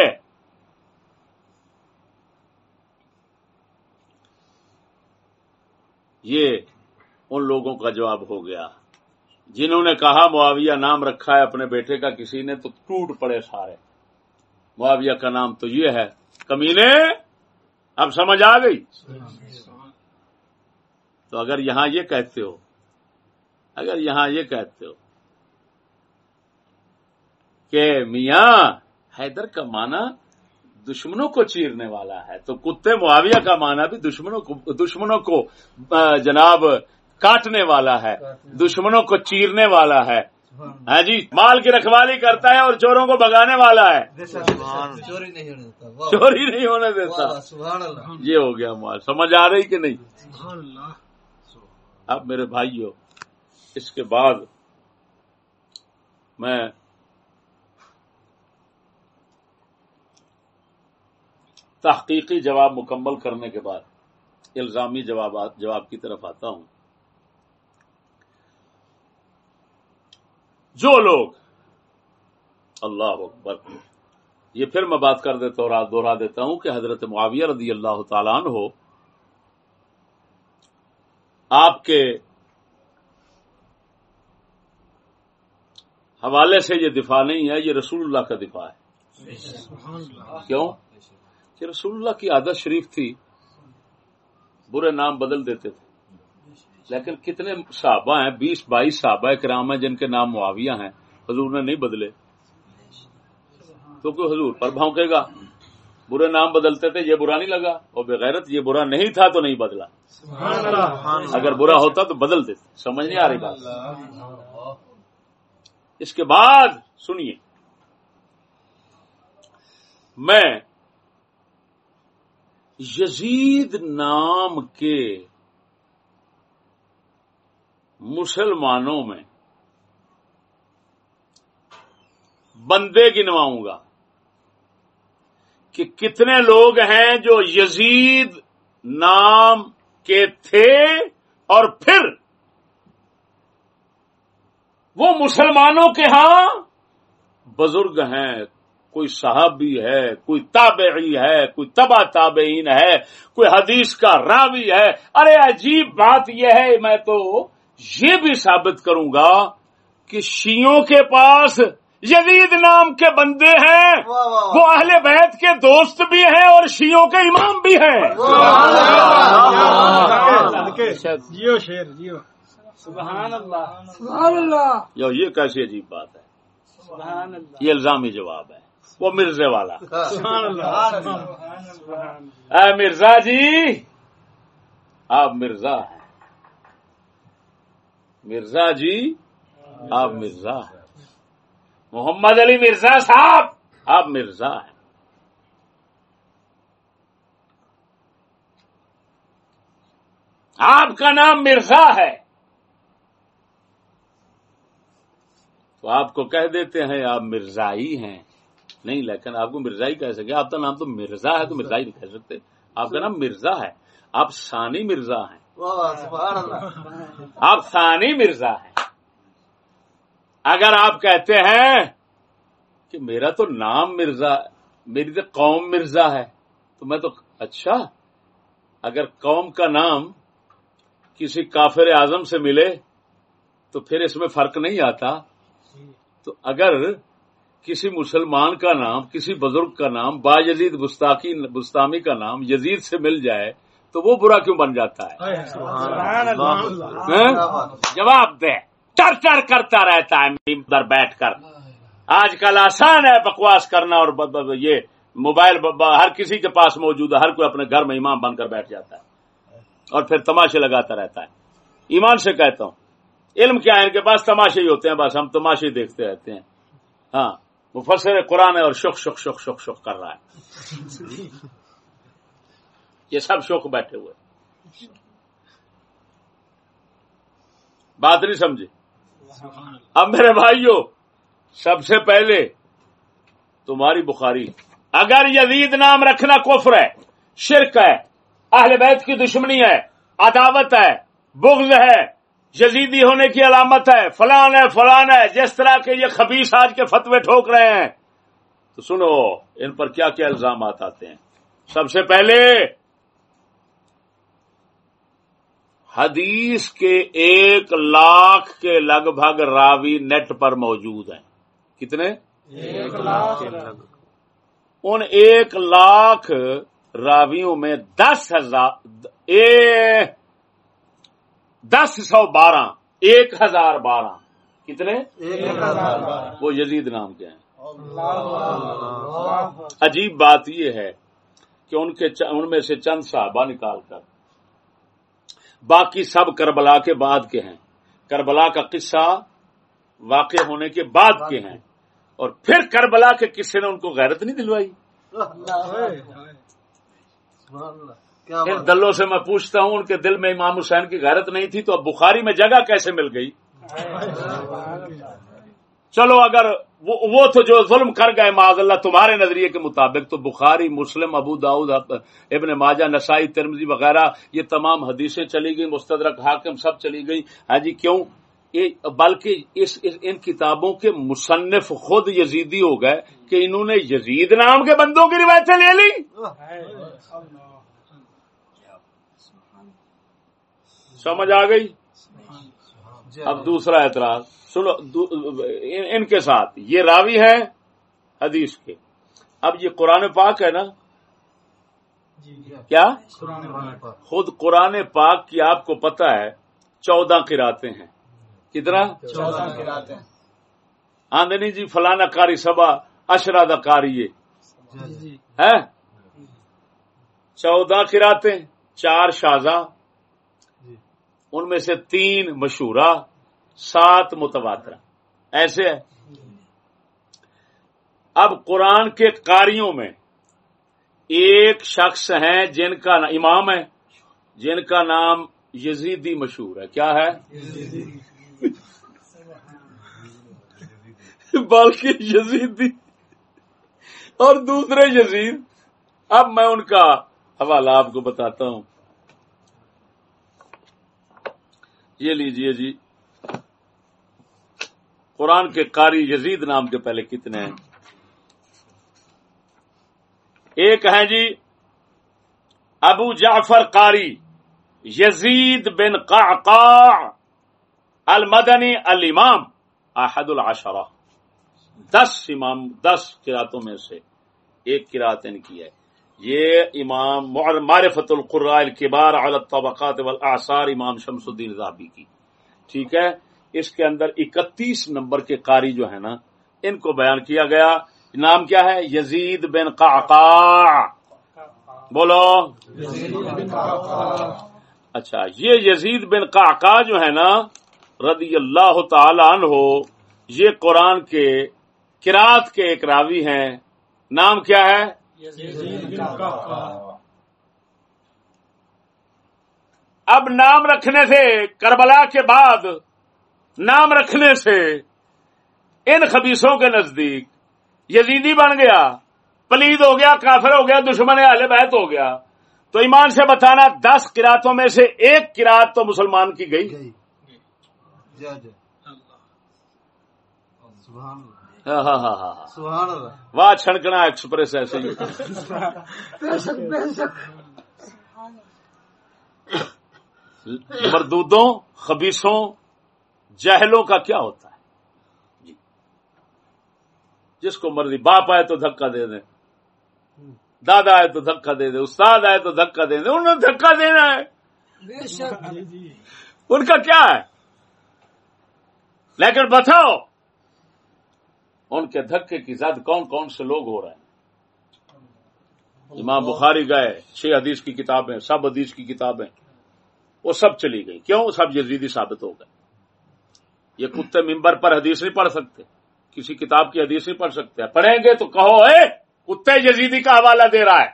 یہ ان لوگوں کا جواب ہو گیا۔ جنہوں نے کہا، معاویہ نام رکھا ہے اپنے بیٹے کا، کسی نے تو ٹوٹ پڑے سارے۔ معاویہ کا نام تو یہ ہے کمینے اب سمجھ آ گئی۔ تو اگر یہاں یہ کہتے ہو اگر یہاں یہ کہتے ہو کہ میاں حیدر کا معنی دشمنوں کو چیرنے والا ہے تو کتے معاویہ کا معنی بھی دشمنوں کو دشمنوں کو جناب کاٹنے والا ہے دشمنوں کو چیرنے والا ہے۔ ہاں جی مال کی رکھوالی کرتا ہے اور چوروں کو بگانے والا ہے۔ چوری نہیں ہونے دیتا۔ یہ ہو گیا مال۔ سمجھ آ رہی کہ نہیں؟ اب میرے بھائیو، اس کے بعد میں تحقیقی جواب مکمل کرنے کے بعد الزامی جوابات، جواب کی طرف آتا ہوں۔ جو لوگ، اللہ اکبر، یہ پھر میں بات کر دیتا ہوں دوہرا دیتا ہوں کہ حضرت معاویہ رضی اللہ تعالیٰ ہو آپ کے حوالے سے یہ دفاع نہیں ہے، یہ رسول اللہ کا دفاع ہے۔ کیوں؟ کہ رسول اللہ کی عادت شریف تھی، برے نام بدل دیتے تھے۔ لیکن کتنے صحابہ ہیں، بیس بائیس صحابہ کرام ہیں جن کے نام معاویہ ہیں، حضور نے نہیں بدلے۔ تو کوئی حضور پر بھونکے گا؟ برے نام بدلتے تھے یہ برا نہیں لگا۔ اور بغیرت یہ برا نہیں تھا تو نہیں بدلا۔ اگر برا ہوتا تو بدل دیتے۔ سمجھ نہیں آ رہی بات۔ اس کے بعد سنیے۔ میں یزید نام کے مسلمانوں میں بندے گنواؤں گا۔ کہ کتنے لوگ ہیں جو یزید نام کے تھے اور پھر وہ مسلمانوں کے ہاں بزرگ ہیں، کوئی صحابی ہے، کوئی تابعی ہے، کوئی تبا تابعین ہے، کوئی حدیث کا راوی ہے۔ ارے عجیب بات یہ ہے، میں تو یہ بھی ثابت کروں گا کہ شیوں کے پاس یزید نام کے بندے ہیں۔ وہ اہل بیت کے دوست بھی ہیں اور شیوں کے امام بھی ہیں۔ سبحان اللہ۔ یہ کیسی عجیب بات ہے۔ یہ الزامی جواب ہے۔ وہ مرزے والا۔ اے مرزا جی آپ مرزا ہیں۔ مرزا جی آپ مرزا ہیں۔ محمد علی مرزا صاحب آپ مرزا ہیں۔ آپ کا نام مرزا ہے۔ تو آپ کو کہہ دیتے ہیں آپ مرزائی ہیں۔ نہیں لیکن آپ کو مرزائی کہہ سکے آپ کا نام تو مرزا ہے تو مرزائی نہیں کہہ سکتے۔ آپ کا نام مرزا ہے۔ آپ ثانی مرزا ہیں۔ آپ ثانی مرزا ہیں۔ اگر آپ کہتے ہیں کہ میرا تو نام مرزا میری تو قوم مرزا ہے تو میں تو اچھا اگر قوم کا نام کسی کافر اعظم سے ملے تو پھر اس میں فرق نہیں آتا۔ تو اگر کسی مسلمان کا نام کسی بزرگ کا نام با یزید بستامی کا نام یزید سے مل جائے تو وہ برا کیوں بن جاتا ہے؟ جواب دے ٹر ٹر کرتا رہتا ہے در بیٹھ کر۔ آج کل آسان ہے بکواس کرنا اور یہ موبائل ہر کسی کے پاس موجود ہے، ہر کوئی اپنے گھر میں امام بن کر بیٹھ جاتا ہے اور پھر تماشے لگاتا رہتا ہے۔ ایمان سے کہتا ہوں، علم کیا ہے؟ ان کے پاس تماشے ہی ہوتے ہیں، بس ہم تماشے دیکھتے رہتے ہیں۔ ہاں مفسر قرآن ہے اور شخ شخ شخ شخ شخ کر رہا ہے۔ یہ سب شوق بیٹھے ہوئے۔ بات نہیں سمجھے۔ اب میرے بھائیو، سب سے پہلے تمہاری بخاری، اگر یزید نام رکھنا کفر ہے، شرک ہے، اہل بیت کی دشمنی ہے، عداوت ہے، بغض ہے، یزیدی ہونے کی علامت ہے، فلان ہے فلان ہے، جس طرح کے یہ خبیص آج کے فتوے ٹھوک رہے ہیں، تو سنو، ان پر کیا کیا الزامات آتے ہیں۔ سب سے پہلے حدیث کے ایک لاکھ کے لگ بھگ راوی نیٹ پر موجود ہیں۔ کتنے؟ ان ایک لاکھ راویوں میں دس ہزار دس سو بارہ ایک ہزار بارہ۔ کتنے؟ وہ یزید نام کے ہیں۔ عجیب بات یہ ہے کہ ان کے ان میں سے چند صحابہ نکال کر باقی سب کربلا کے بعد کے ہیں۔ کربلا کا قصہ واقع ہونے کے بعد کے ہیں۔ اور پھر کربلا کے قصے نے ان کو غیرت نہیں دلوائی۔ ان دلوں سے میں پوچھتا ہوں، ان کے دل میں امام حسین کی غیرت نہیں تھی تو اب بخاری میں جگہ کیسے مل گئی؟ چلو اگر وہ تو جو ظلم کر گئے معذ اللہ تمہارے نظریے کے مطابق تو بخاری مسلم ابو داؤد ابن ماجہ نسائی ترمزی وغیرہ یہ تمام حدیثیں چلی گئی مستدرک حاکم سب چلی گئی ہاں جی کیوں؟ بلکہ اس ان کتابوں کے مصنف خود یزیدی ہو گئے کہ انہوں نے یزید نام کے بندوں کی روایتیں لے لی سمجھ آ گئی؟ اب دوسرا اعتراض۔ سنو ان کے ساتھ یہ راوی ہے حدیث کے۔ اب یہ قرآن پاک ہے نا؟ کیا؟ خود قرآن پاک کی آپ کو پتا ہے چودہ کراتے ہیں۔ کتنا آندنی جی فلانا کاری سبا اشراد کاری ہے؟ چودہ کراتے چار شازاں ان میں سے تین مشہورہ سات متبادر ایسے ہے۔ اب قرآن کے کاریوں میں ایک شخص ہیں جن کا نام امام ہے جن کا نام یزیدی مشہور ہے۔ کیا ہے؟ بلکہ یزیدی۔ اور دوسرے یزید۔ اب میں ان کا حوالہ آپ کو بتاتا ہوں۔ یہ لیجیے جی۔ قرآن کے قاری یزید نام کے پہلے کتنے ہیں؟ ایک ہیں جی ابو جعفر قاری، یزید بن قعقاع، المدنی الامام، احد العشرہ۔ دس امام، دس قراتوں میں سے ایک قرات ان کی ہے۔ یہ امام معرفت القراء الکبار علی الطبقات والآثار امام شمس الدین زابی کی۔ ٹھیک ہے؟ اس کے اندر اکتیس نمبر کے قاری جو ہے نا، ان کو بیان کیا گیا۔ نام کیا ہے؟ یزید بن قعقاع۔ بولو۔ اچھا یہ یزید بن قعقاع جو ہے نا، رضی اللہ تعالی عنہ، یہ قرآن کے کراط کے ایک راوی ہیں۔ نام کیا ہے؟ اب نام رکھنے سے کربلا کے بعد نام رکھنے سے ان خبیصوں کے نزدیک یزیدی بن گیا پلید ہو گیا کافر ہو گیا دشمن اہل بیت ہو گیا۔ تو ایمان سے بتانا دس کراطوں میں سے ایک کراط تو مسلمان کی گئی۔ ہاں ہاں ہاں ہاں واہ چھڑکنا ایکسپریس ایسے ہی۔ مردودوں خبیصوں جہلوں کا کیا ہوتا ہے؟ جی۔ جس کو مرضی باپ آئے تو دھکا دے دیں۔ دادا آئے تو دھکا دے دے استاد آئے تو دھکا دے دیں۔ انہوں نے دھکا دینا ہے۔ ان کا کیا ہے؟ لیکن بتاؤ ان کے دھکے کی زد کون کون سے لوگ ہو رہے ہیں؟ امام بخاری گئے چھ حدیث کی کتابیں سب حدیث کی کتابیں۔ وہ سب چلی گئی۔ کیوں؟ سب یزیدی ثابت ہو گئے۔ یہ کتے ممبر پر حدیث نہیں پڑھ سکتے کسی کتاب کی حدیث نہیں پڑھ سکتے پڑھیں گے تو کہو اے کتے یزیدی کا حوالہ دے رہا ہے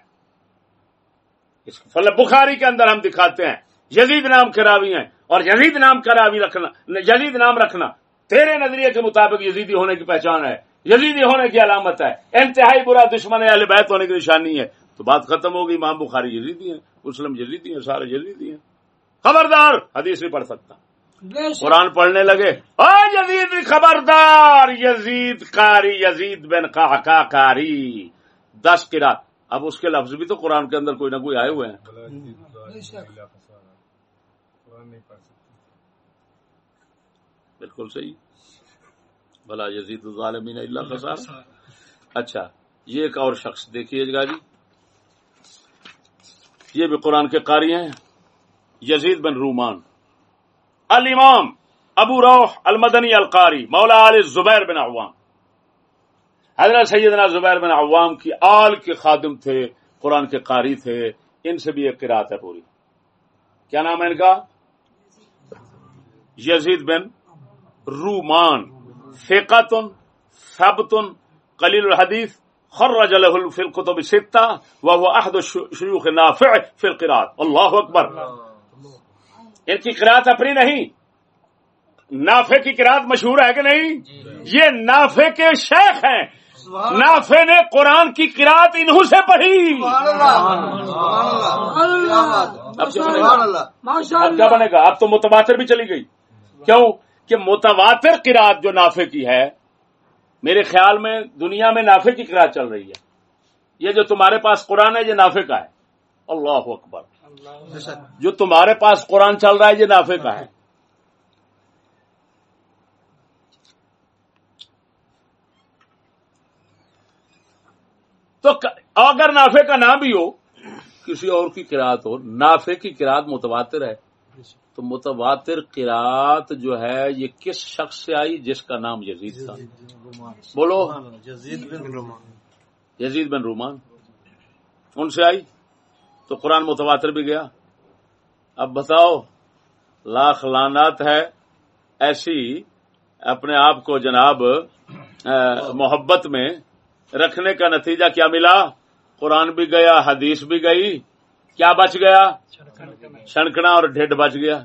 اس بخاری کے اندر ہم دکھاتے ہیں یزید نام کے راوی ہیں اور یزید نام کا راوی رکھنا یزید نام رکھنا تیرے نظریے کے مطابق یزیدی ہونے کی پہچان ہے یزیدی ہونے کی علامت ہے انتہائی برا دشمن اہل بیت ہونے کی نشانی ہے تو بات ختم ہوگی امام بخاری یزیدی ہیں مسلم یزیدی ہیں، سارے یزیدی ہیں۔ خبردار، حدیث نہیں پڑھ سکتا۔ قرآن پڑھنے لگے او یزید خبردار یزید کاری یزید بن کا کاری دس کرا اب اس کے لفظ بھی تو قرآن کے اندر کوئی نہ کوئی آئے ہوئے ہیں۔ بالکل صحیح۔ بلا یزید الظالمین اللہ خسار اچھا یہ ایک اور شخص دیکھیے گا جی۔ یہ بھی قرآن کے قاری ہیں۔ یزید بن رومان۔ الامام ابو روح المدنی القاری، مولا علی زبیر بن عوام۔ حضرت سیدنا زبیر بن عوام کی آل کے خادم تھے، قرآن کے قاری تھے، ان سے بھی ایک قرآت ہے پوری۔ کیا نام ہے ان کا؟ یزید بن رومان۔ فیقاتن ثبتن، قلیل الحدیث، خرج له في الكتب الستة وهو أحد الشيوخ النافع في القراءة الله أكبر ان کی قرآت اپنی نہیں؟ نافے کی قرآت مشہور ہے کہ نہیں؟ یہ نافے کے شیخ ہیں۔ نافے نے قرآن کی قرآت انہوں سے پڑھی۔ اب کیا بنے گا؟ اب تو متواتر بھی چلی گئی۔ کیوں؟ کہ متواتر قرآت جو نافے کی ہے میرے خیال میں دنیا میں نافے کی قرآت چل رہی ہے۔ یہ جو تمہارے پاس قرآن ہے یہ نافے کا ہے۔ اللہ اکبر۔ جو تمہارے پاس قرآن چل رہا ہے یہ نافے کا ہے۔ تو اگر نافے کا نام بھی ہو کسی اور کی قرآت ہو نافے کی قرآت متواتر ہے۔ تو متواتر قرآت جو ہے یہ کس شخص سے آئی جس کا نام یزید تھا؟ بولو۔ یزید بن رومان۔ ان سے آئی۔ تو قرآن متواتر بھی گیا۔ اب بتاؤ، لاکھ لانات ہے ایسی اپنے آپ کو جناب محبت میں رکھنے کا نتیجہ کیا ملا؟ قرآن بھی گیا، حدیث بھی گئی۔ کیا بچ گیا؟ چھڑکنا اور ڈھڈ بچ گیا۔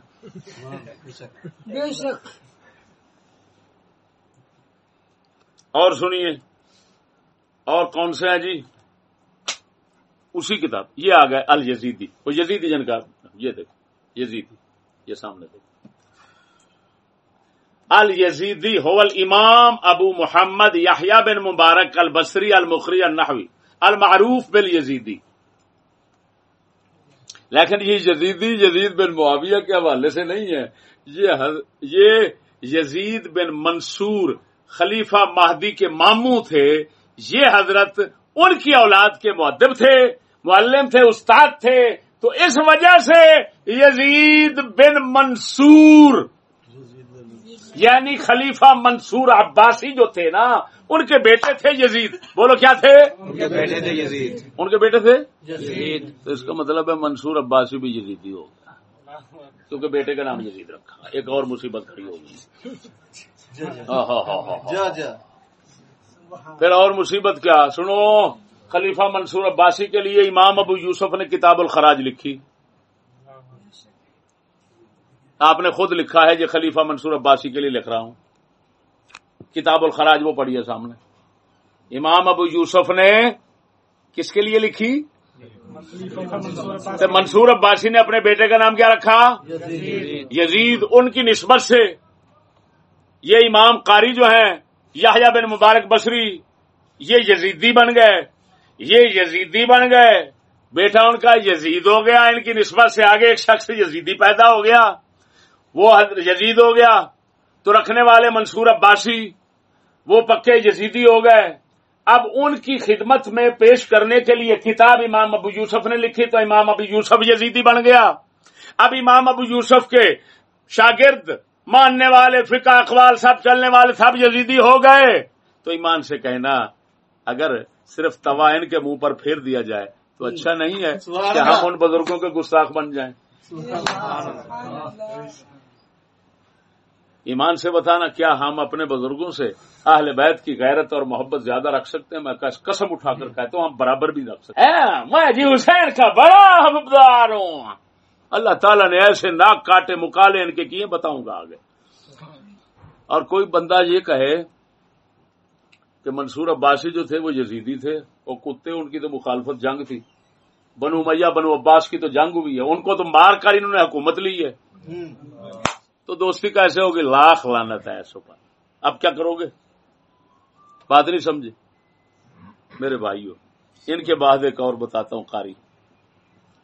اور سنیے، اور کون سے ہیں جی؟ اسی کتاب یہ آ گئے الزیدی وہ یزیدی جن کا، یہ دیکھو، یزیدی، یہ سامنے دیکھو۔ الزیدی ہول امام ابو محمد یاہیا بن مبارک البصری المخری النحوی، المعروف بل یزیدی لیکن یہ یزیدی، یزید بن معاویہ کے حوالے سے نہیں ہے۔ یہ یزید بن منصور خلیفہ مہدی کے ماموں تھے، یہ حضرت ان کی اولاد کے معدب تھے۔ معلم تھے استاد تھے۔ تو اس وجہ سے یزید بن منصور یعنی خلیفہ منصور عباسی جو تھے نا ان کے بیٹے تھے یزید۔ بولو کیا تھے؟ ان کے بیٹے تھے یزید۔ ان کے بیٹے تھے؟ یزید۔ تو اس کا مطلب ہے منصور عباسی بھی یزیدی ہو گیا۔ کیونکہ بیٹے کا نام یزید رکھا۔ ایک اور مصیبت کھڑی ہوگی پھر اور مصیبت کیا؟ سنو۔ خلیفہ منصور عباسی کے لیے امام ابو یوسف نے کتاب الخراج لکھی۔ آپ نے خود لکھا ہے یہ خلیفہ منصور عباسی کے لیے لکھ رہا ہوں۔ کتاب الخراج وہ پڑھی ہے سامنے۔ امام ابو یوسف نے کس کے لیے لکھی؟ منصور عباسی نے اپنے بیٹے کا نام کیا رکھا؟ یزید۔ ان کی نسبت سے یہ امام قاری جو ہیں یاہیا بن مبارک بصری، یہ یزیدی بن گئے۔ یہ یزیدی بن گئے۔ بیٹا ان کا یزید ہو گیا، ان کی نسبت سے آگے ایک شخص یزیدی پیدا ہو گیا۔ وہ یزید ہو گیا۔ تو رکھنے والے منصور عباسی، وہ پکے یزیدی ہو گئے۔ اب ان کی خدمت میں پیش کرنے کے لیے کتاب امام ابو یوسف نے لکھی تو امام ابو یوسف یزیدی بن گیا۔ اب امام ابو یوسف کے شاگرد، ماننے والے، فقہ اقوال سب، چلنے والے سب یزیدی ہو گئے۔ تو ایمان سے کہنا، اگر صرف توائن کے منہ پر پھیر دیا جائے تو اچھا نہیں ہے کہ ہم ان بزرگوں کے گستاخ بن جائیں۔ ایمان سے بتانا کیا ہم اپنے بزرگوں سے اہل بیت کی غیرت اور محبت زیادہ رکھ سکتے ہیں؟ میں قسم اٹھا کر کہتا ہوں ہم برابر بھی رکھ سکتے ہیں۔ میں جی حسین کا بڑا حبدار ہوں۔ اللہ تعالیٰ نے ایسے ناک کاٹے مکالے ان کے کیے بتاؤں گا آگے۔ اور کوئی بندہ یہ کہے کہ منصور عباسی جو تھے وہ یزیدی تھے، وہ کتے، ان کی تو مخالفت جنگ تھی۔ بنو میاں بنو عباس کی تو جنگ ہوئی ہے۔ ان کو تو مار کر انہوں نے حکومت لی ہے۔ تو دوستی کیسے ہوگی؟ لاکھ لانت ہے ایسو پر اب کیا کرو گے؟ بات نہیں سمجھے۔ میرے بھائیو، ان کے بعد ایک اور بتاتا ہوں قاری۔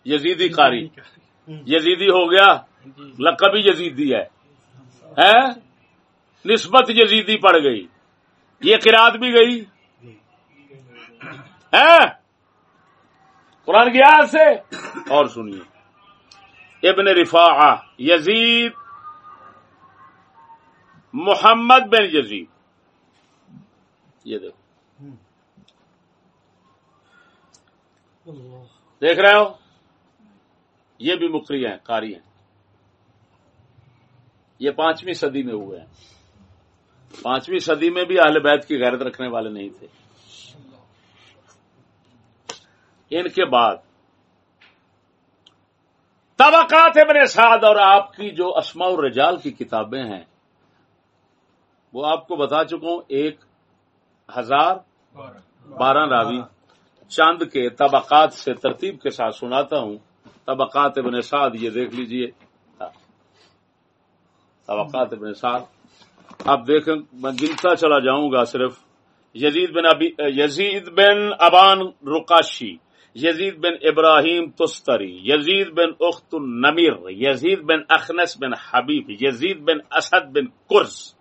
یزیدی قاری۔ یزیدی ہو گیا۔ لقبی یزیدی ہے۔ نسبت یزیدی پڑ گئی۔ یہ قرآد بھی گئی۔ قرآن کی یاد سے؟ اور سنیے۔ ابن رفا یزید، محمد بن یزید۔ یہ دیکھو۔ دیکھ رہے ہو؟ یہ بھی مکری ہیں، قاری ہیں۔ یہ پانچویں صدی میں ہوئے ہیں۔ پانچویں صدی میں بھی اہل بیت کی غیرت رکھنے والے نہیں تھے۔ ان کے بعد طبقات ابن سعد اور آپ کی جو اسماء الرجال کی کتابیں ہیں، وہ آپ کو بتا چکا ہوں، ایک ہزار بارہ راوی۔ چاند کے طبقات سے ترتیب کے ساتھ سناتا ہوں۔ طبقات ابن سعد، یہ دیکھ لیجیے۔ طبقات ابن سعد۔ اب دیکھیں، میں گنتا چلا جاؤں گا صرف۔ یزید بن ابی، یزید بن ابان رقاشی، یزید بن ابراہیم تستری، یزید بن اخت النمیر، یزید بن اخنس بن حبیب، یزید بن اسد بن کرس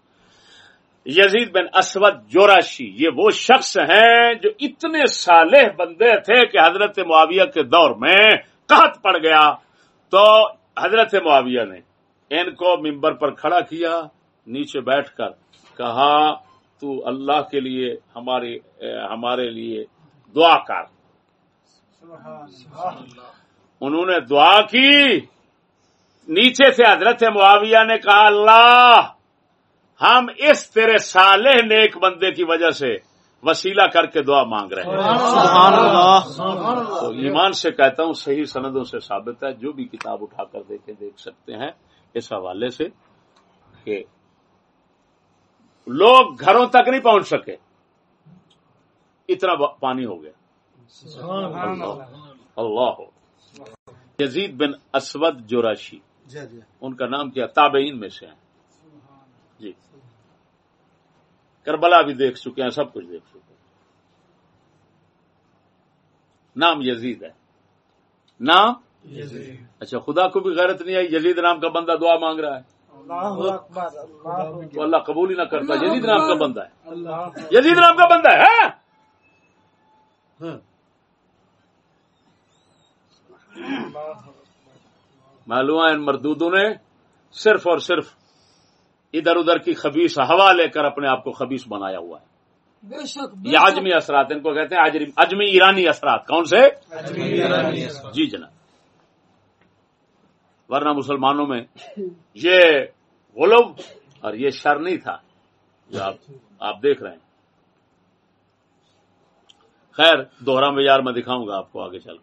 یزید بن اسود جوراشی، یہ وہ شخص ہیں جو اتنے صالح بندے تھے کہ حضرت معاویہ کے دور میں قحط پڑ گیا۔ تو حضرت معاویہ نے ان کو ممبر پر کھڑا کیا۔ نیچے بیٹھ کر کہا تو اللہ کے لیے ہمارے ہمارے لیے دعا کر۔ انہوں نے دعا کی۔ نیچے سے حضرت معاویہ نے کہا اللہ ہم اس تیرے صالح نیک بندے کی وجہ سے وسیلہ کر کے دعا مانگ رہے ہیں۔ تو ایمان سے کہتا ہوں صحیح سندوں سے ثابت ہے جو بھی کتاب اٹھا کر دیکھے دیکھ سکتے ہیں اس حوالے سے کہ لوگ گھروں تک نہیں پہنچ سکے۔ اتنا پانی ہو گیا۔ اللہ۔ ہو یزید بن اسود جوراشی جی، جی۔ ان کا نام کیا؟ تابعین میں سے ہیں۔ جی۔ کربلا بھی دیکھ چکے ہیں سب کچھ دیکھ چکے ہیں۔ نام یزید ہے۔ نام؟ اچھا خدا کو بھی غیرت نہیں آئی یزید نام کا بندہ دعا مانگ رہا ہے۔ تو اللہ قبول ہی نہ کرتا یزید نام کا بندہ ہے۔ یزید نام کا بندہ ہے ہاں؟ معلوم ان مردودوں نے صرف اور صرف ادھر ادھر کی خبیص ہوا لے کر اپنے آپ کو خبیص بنایا ہوا ہے۔ یہ اجمی اثرات ان کو کہتے ہیں اجمی ایرانی اثرات۔ کون سے؟ جی جناب۔ ورنہ مسلمانوں میں یہ غلب اور یہ شر نہیں تھا جو آپ دیکھ رہے ہیں۔ خیر دوہرا معیار میں دکھاؤں گا آپ کو آگے چل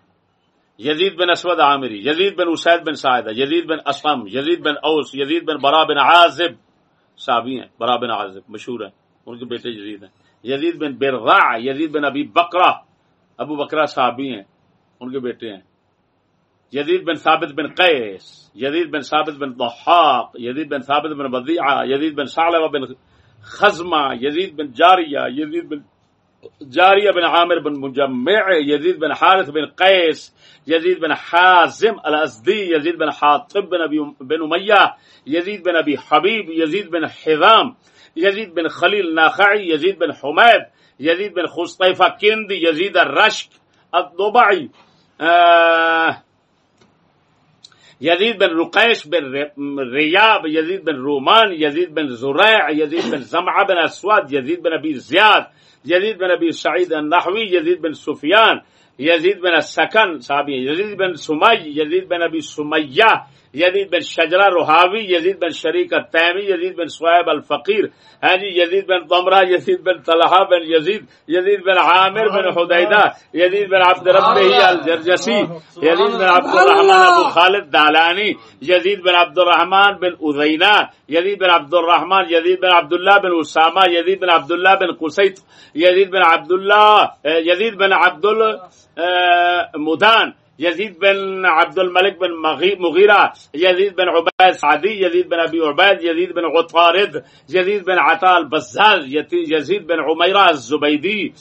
یزید بن اسود عامری، یزید بن اسید بن سعیدہ، یزید بن اسلم، یزید بن اوس، یزید بن برا بن عازب۔ صحابی ہیں، برا بن عازب، مشہور ہیں۔ ان کے بیٹے یزید ہیں۔ یزید بن برغا یزید بن ابی بکرا ابو بکرا صحابی ہیں، ان کے بیٹے ہیں۔ یزید بن ثابت بن قیس یزید بن ثابت بن ضحاق یزید بن ثابت بن بضیعہ یزید بن ثعلبة بن خزمہ یزید بن جاریہ یزید بن جاریہ بن عامر بن مجمع یزید بن حارث بن قیس یزید بن حازم الأزدي یزید بن حاطب بن, ابی بن امیہ یزید بن ابی حبیب یزید بن حزام یزید بن خلیل ناخعی یزید بن حمید یزید بن خصطيفة کندی یزید الرشک الضبعی آه يزيد بن رقيش بن رياب يزيد بن رومان يزيد بن زريع يزيد بن زمعة بن أسود يزيد بن أبي زياد يزيد بن أبي سعيد النحوي يزيد بن سفيان يزيد بن السكن صحابي يزيد بن سمي يزيد بن أبي سمية یزید بن شجرا روحاوی یزید بن شریک تیمی یزید بن سویب الفقیر ہاں جی یزید بن طمرہ یزید بن طلحہ بن یزید یزید بن عامر بن حدیدہ یزید بن عبد رب الجرجسی یزید بن عبد الرحمن ابو خالد دالانی یزید بن عبد الرحمن بن ادینا یزید بن عبد الرحمن یزید بن عبداللہ بن اسامہ یزید بن عبداللہ بن قسیت یزید بن عبداللہ یزید بن عبد المدان يزيد بن عبد الملك بن مغيرة يزيد بن عباد سعدي يزيد بن أبي عباد يزيد بن عطارد يزيد بن عطاء البزاز يزيد بن عميرة الزبيدي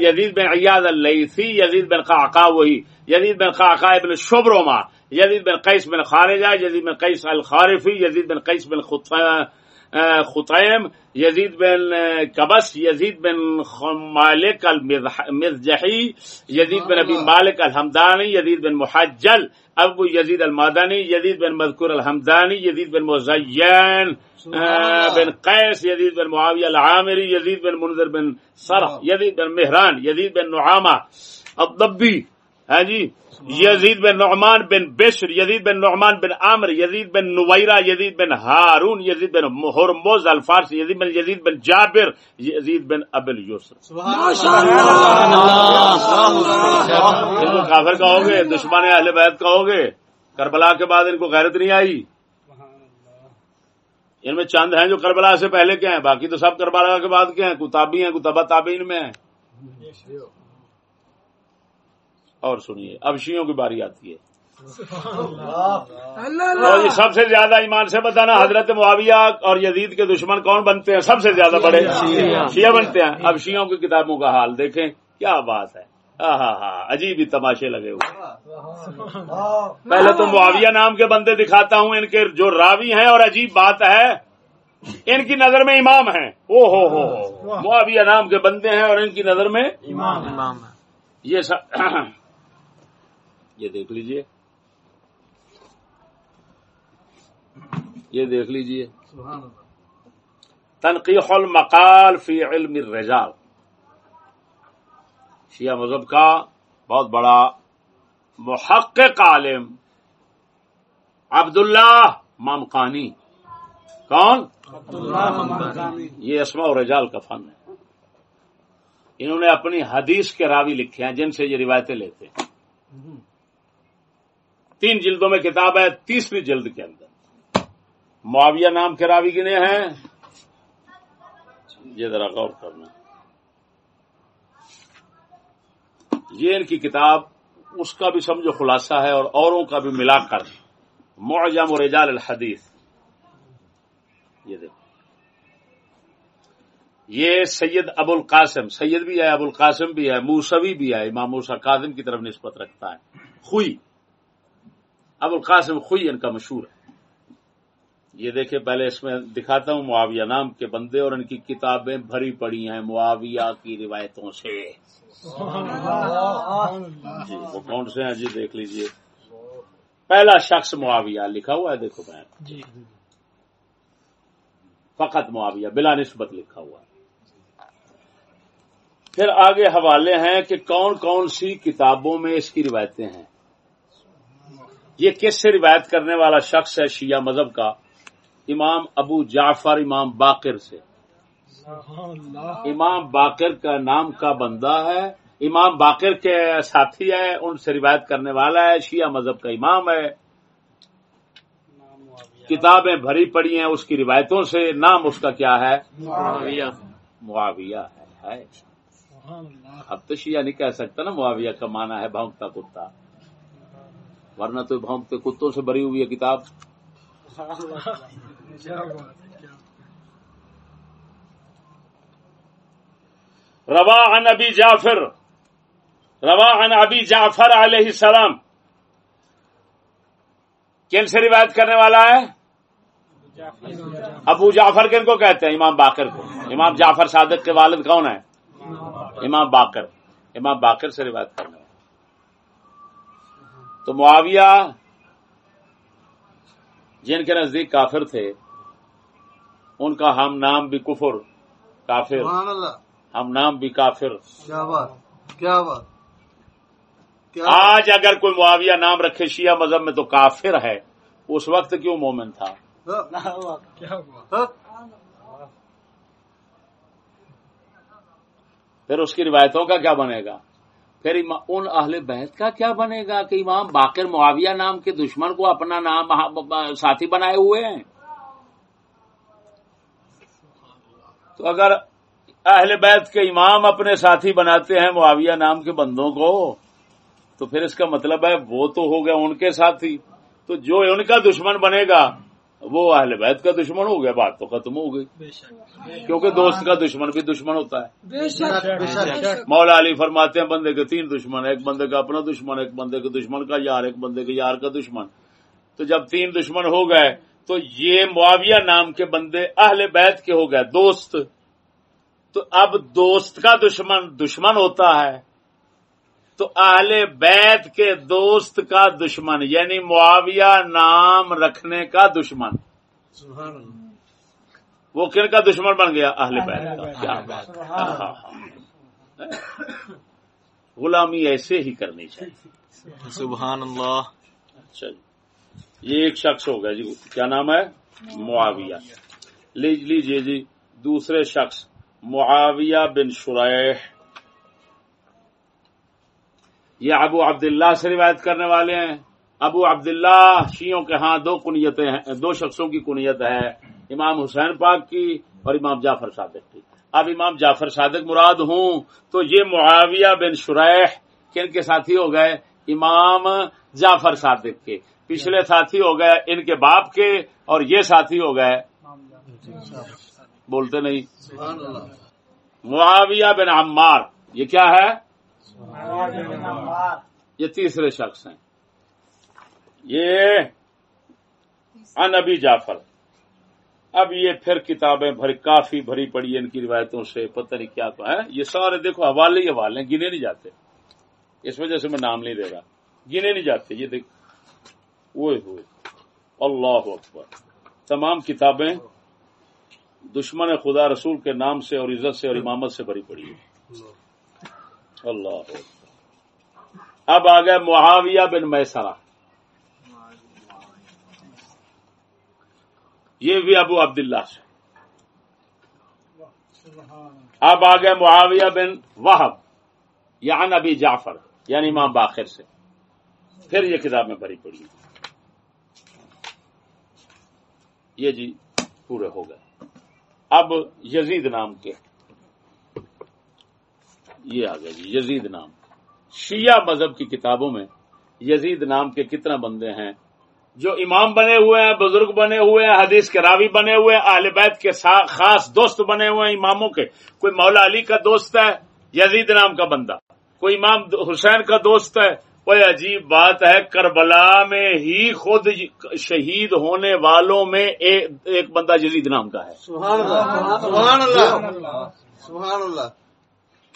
يزيد بن عياذ الليثي يزيد بن قعقاوي يزيد بن قعقاء بن الشبرمة يزيد بن قيس بن خارجة يزيد بن قيس الخارفي يزيد بن قيس بن خطفان خطيم يزيد بن آه، كبس يزيد بن مالك المزجحي يزيد بن أبي آه. مالك الحمداني يزيد بن محجل أبو يزيد المدني يزيد بن مذكور الحمداني يزيد بن مزين آه، بن قيس يزيد بن معاوية العامري يزيد بن منذر بن صرح يزيد بن مهران يزيد بن نعامة الضبي. ہاں جی؟ یزید بن نعمان بن بشر یزید بن نعمان بن عامر یزید بن نویرہ یزید بن ہارون یزید بن حرموز الفارس یزید بن یزید بن جابر یزید بن ابل یوسر ان کو کافر کہو گے دشمن اہل بیت کہو گے کربلا کے بعد ان کو غیرت نہیں آئی۔ ان میں چند ہیں جو کربلا سے پہلے کے ہیں باقی تو سب کربلا کے بعد کے ہیں کتابی ہیں کتابہ تابعین میں ہیں۔ اور سنیے اب شیوں کی باری آتی ہے۔ اور یہ سب سے زیادہ ایمان سے بتانا حضرت معاویہ اور یزید کے دشمن کون بنتے ہیں؟ سب سے زیادہ بڑے شیعہ بنتے ہیں۔ اب شیوں کی کتابوں کا حال دیکھیں کیا بات ہے۔ عجیب ہی تماشے لگے ہوئے۔ پہلے تو معاویہ نام کے بندے دکھاتا ہوں ان کے جو راوی ہیں اور عجیب بات ہے ان کی نظر میں امام ہیں۔ او ہو ہو معاویہ نام کے بندے ہیں اور ان کی نظر میں امام یہ سب یہ دیکھ لیجیے۔ یہ دیکھ لیجیے۔ تنقیح المقال فی علم الرجال۔ شیعہ مذہب کا بہت بڑا محقق عالم عبداللہ مامقانی کون؟ یہ اسماء و رجال کا فن ہے۔ انہوں نے اپنی حدیث کے راوی لکھے ہیں جن سے یہ روایتیں لیتے ہیں۔ تین جلدوں میں کتاب ہے، تیسری جلد کے اندر۔ معاویہ نام کے راوی گنے ہیں۔ یہ ذرا غور کرنا۔ یہ ان کی کتاب، اس کا بھی سمجھو خلاصہ ہے اور اوروں کا بھی ملا کر۔ معجم و رجال الحدیث۔ یہ دیکھو۔ یہ سید ابو القاسم سید بھی ہے ابو القاسم بھی ہے، موسوی بھی ہے، امام موسا قاسم کی طرف نسبت رکھتا ہے۔ خوئی۔ ابو القاسم خوئی ان کا مشہور ہے۔ یہ دیکھیں پہلے اس میں دکھاتا ہوں معاویہ نام کے بندے اور ان کی کتابیں بھری پڑی ہیں معاویہ کی روایتوں سے۔ جی وہ کون سے ہیں؟ جی دیکھ لیجیے۔ پہلا شخص معاویہ لکھا ہوا ہے دیکھو میں جی۔ فقط معاویہ بلا نسبت لکھا ہوا ہے۔ پھر آگے حوالے ہیں کہ کون کون سی کتابوں میں اس کی روایتیں ہیں۔ یہ کس سے روایت کرنے والا شخص ہے شیعہ مذہب کا؟ امام ابو جعفر امام باقر سے۔ امام باقر کا نام کا بندہ ہے۔ امام باقر کے ساتھی ہے ان سے روایت کرنے والا ہے شیعہ مذہب کا امام ہے۔ کتابیں بھری پڑی ہیں اس کی روایتوں سے نام اس کا کیا ہے؟ معاویہ۔ ہے اب تو شیعہ نہیں کہہ سکتا نا معاویہ کا مانا ہے بھونکتا کتا۔ ورنہ تو بھونکتے کتوں سے بری ہوئی ہے کتاب؟ روا عن ابی جعفر روا عن ابی جعفر علیہ السلام۔ کن سے روایت کرنے والا ہے؟ ابو جعفر کن کو کہتے ہیں؟ امام باقر کو۔ امام جعفر صادق کے والد کون ہے امام باقر۔ امام باقر سے روایت کرنے والا تو معاویہ جن کے نزدیک کافر تھے ان کا ہم نام بھی کفر کافر۔ ہم نام بھی کافر۔ کیا بات کیا بات۔ آج اگر کوئی معاویہ نام رکھے شیعہ مذہب میں تو کافر ہے۔ اس وقت کیوں مومن تھا؟ پھر اس کی روایتوں کا کیا بنے گا؟ پھر ان اہل بیت کا کیا بنے گا کہ امام باقر معاویہ نام کے دشمن کو اپنا نام ہاں- ساتھی بنائے ہوئے ہیں؟ تو اگر اہل بیت کے امام اپنے ساتھی بناتے ہیں معاویہ نام کے بندوں کو، تو پھر اس کا مطلب ہے وہ تو ہو گیا ان کے ساتھی۔ تو جو ان کا دشمن بنے گا وہ اہل بیت کا دشمن ہو گیا بات تو ختم ہو گئی۔ کیونکہ دوست کا دشمن بھی دشمن ہوتا ہے۔ مولا علی فرماتے ہیں بندے کے تین دشمن ایک بندے کا اپنا دشمن ایک بندے کے دشمن کا یار ایک بندے کے یار کا دشمن۔ تو جب تین دشمن ہو گئے تو یہ معاویہ نام کے بندے اہل بیت کے ہو گئے دوست۔ تو اب دوست کا دشمن دشمن ہوتا ہے۔ تو اہل بیت کے دوست کا دشمن یعنی معاویہ نام رکھنے کا دشمن۔ وہ کن کا دشمن بن گیا؟ اہل بیت کا۔ کیا بات۔ غلامی ایسے ہی کرنی چاہیے۔ سبحان اللہ۔ اچھا جی۔ یہ ایک شخص ہو گیا جی۔ کیا نام ہے؟ معاویہ۔ لیجیے جی دوسرے شخص معاویہ بن شریح۔ یہ ابو عبداللہ سے روایت کرنے والے ہیں۔ ابو عبداللہ شیوں کے ہاں دو کنیتیں ہیں دو شخصوں کی کنیت ہے۔ امام حسین پاک کی اور امام جعفر صادق کی۔ اب امام جعفر صادق مراد ہوں تو یہ معاویہ بن شریح کن کے ساتھی ہو گئے؟ امام جعفر صادق کے۔ پچھلے ساتھی ہو گئے ان کے باپ کے اور یہ ساتھی ہو گئے۔ بولتے نہیں۔ معاویہ بن عمار یہ کیا ہے؟ یہ تیسرے شخص ہیں۔ یہ ان ابی جعفر۔ اب یہ پھر کتابیں بھری، کافی بھری پڑی ان کی روایتوں سے، پتہ نہیں کیا تو ہے یہ سارے دیکھو، حوالے ہی حوالے گنے نہیں جاتے۔ اس وجہ سے میں نام نہیں دے رہا۔ گنے نہیں جاتے، یہ دیکھ۔ وہ ہوئے۔ اللہ اکبر۔ تمام کتابیں دشمن خدا رسول کے نام سے اور عزت سے اور امامت سے بھری پڑی ہے اللہ اب آ گئے معاویہ بن میسرا یہ بھی ابو عبداللہ سے۔ اب آ گئے معاویہ بن وحب یعنی ابھی جعفر یعنی امام باخر سے۔ پھر یہ کتاب میں بھری پڑی۔ یہ جی پورے ہو گئے۔ اب یزید نام کے۔ یہ آ گیا جی یزید نام۔ شیعہ مذہب کی کتابوں میں یزید نام کے کتنا بندے ہیں، جو امام بنے ہوئے ہیں، بزرگ بنے ہوئے ہیں، حدیث کے راوی بنے ہوئے ہیں، اہل بیت کے خاص دوست بنے ہوئے ہیں، اماموں کے۔ کوئی مولا علی کا دوست ہے، یزید نام کا بندہ۔ کوئی امام حسین کا دوست ہے، کوئی عجیب بات ہے، کربلا میں ہی خود شہید ہونے والوں میں ایک بندہ یزید نام کا ہے۔ سبحان اللہ سبحان اللہ۔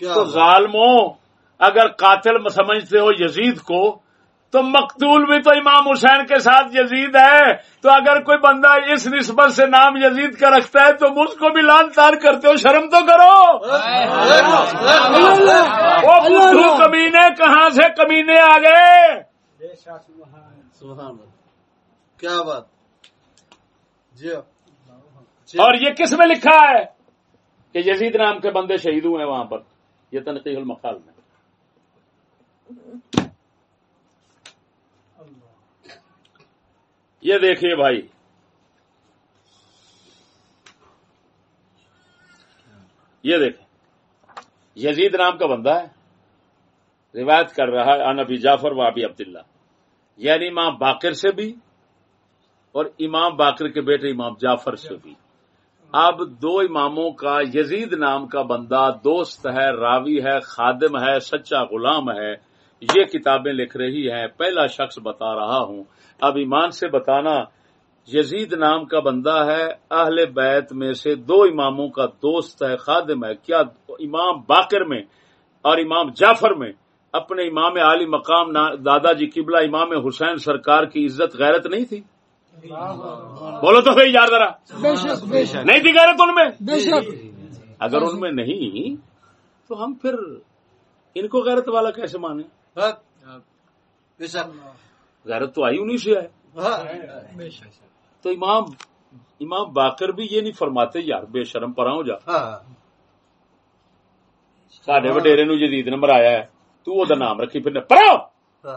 تو ظالموں اگر قاتل سمجھتے ہو یزید کو تو مقتول بھی تو امام حسین کے ساتھ یزید ہے۔ تو اگر کوئی بندہ اس نسبت سے نام یزید کا رکھتا ہے تو مجھ کو بھی لان تار کرتے ہو شرم تو کرو۔ وہ کمینے کہاں سے کمینے آ گئے؟ کیا بات؟ جی۔ اور یہ کس میں لکھا ہے کہ یزید نام کے بندے شہید ہوئے ہیں وہاں پر؟ یہ تنقیح المقال میں۔ یہ دیکھیے بھائی۔ یہ دیکھیں۔ یزید نام کا بندہ ہے۔ روایت کر رہا ہے ان ابی جعفر و ابی عبداللہ۔ یعنی امام باقر سے بھی اور امام باقر کے بیٹے امام جعفر سے بھی۔ اب دو اماموں کا یزید نام کا بندہ دوست ہے، راوی ہے، خادم ہے، سچا غلام ہے۔ یہ کتابیں لکھ رہی ہیں۔ پہلا شخص بتا رہا ہوں۔ اب ایمان سے بتانا، یزید نام کا بندہ ہے۔ اہل بیت میں سے دو اماموں کا دوست ہے، خادم ہے۔ کیا امام باقر میں اور امام جعفر میں؟ اپنے امام عالی مقام دادا جی قبلہ امام حسین سرکار کی عزت، غیرت نہیں تھی؟ بولو تو صحیح یار ذرا۔ نہیں تھی غیرت ان میں؟ اگر ان میں نہیں تو ہم پھر ان کو غیرت والا کیسے مانے بے شک۔ غیرت تو آئی انہیں سے ہے۔ ہاں۔ تو امام امام باقر بھی یہ نہیں فرماتے یار بے شرم پرا ہو جا۔ ہاں۔ سڈے وڈیرے نو جدید نے مرایا ہے۔ تو وہ نام رکھی پھر پرا ہاں۔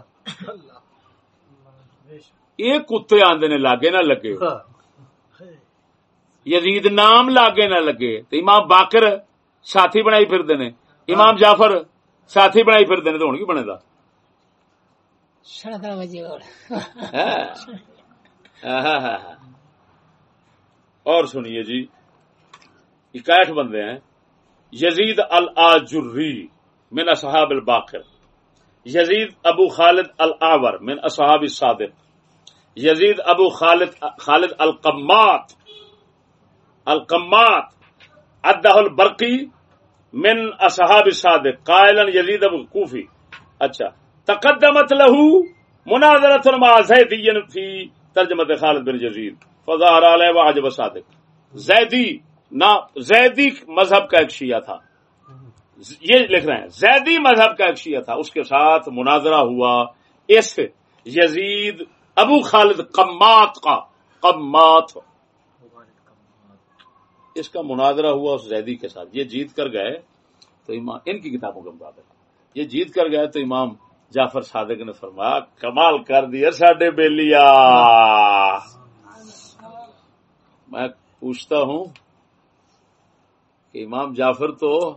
یہ کتے آندے نے لاگے نہ لگے۔ ہاں۔ یزید نام لاگے نہ لگے۔ تو امام باقر ساتھی بنائی پھرتے نے۔ امام جعفر ساتھی بنائی پھرتے نے تو کی بنے دا؟ بجے اور۔ اور سنیے جی اکاٹھ بندے ہیں۔ یزید الجری من اصحاب الباقر۔ یزید ابو خالد العور من اصحاب الصادق۔ یزید ابو خالد خالد القمات القمات ادہ البرقی من اصحاب الصادق قائلا یزید ابو کوفی۔ اچھا تقدمت له مناظرة مع زیدی فی ترجمت خالد بن یزید، فظاہر علیہ وعجب صادق۔ زیدی، نا زیدی مذہب کا ایک شیعہ تھا۔ یہ لکھ رہے ہیں، زیدی مذہب کا ایک شیعہ تھا، اس کے ساتھ مناظرہ ہوا۔ اس یزید ابو خالد قمات کا، قمات۔ اس کا مناظرہ ہوا اس زیدی کے ساتھ۔ یہ جیت کر گئے تو امام، ان کی کتابوں کے مطابق۔ یہ جیت کر گئے تو امام جعفر صادق نے فرمایا، کمال کر دیا ساڈے بیلیا میں پوچھتا ہوں کہ امام جعفر تو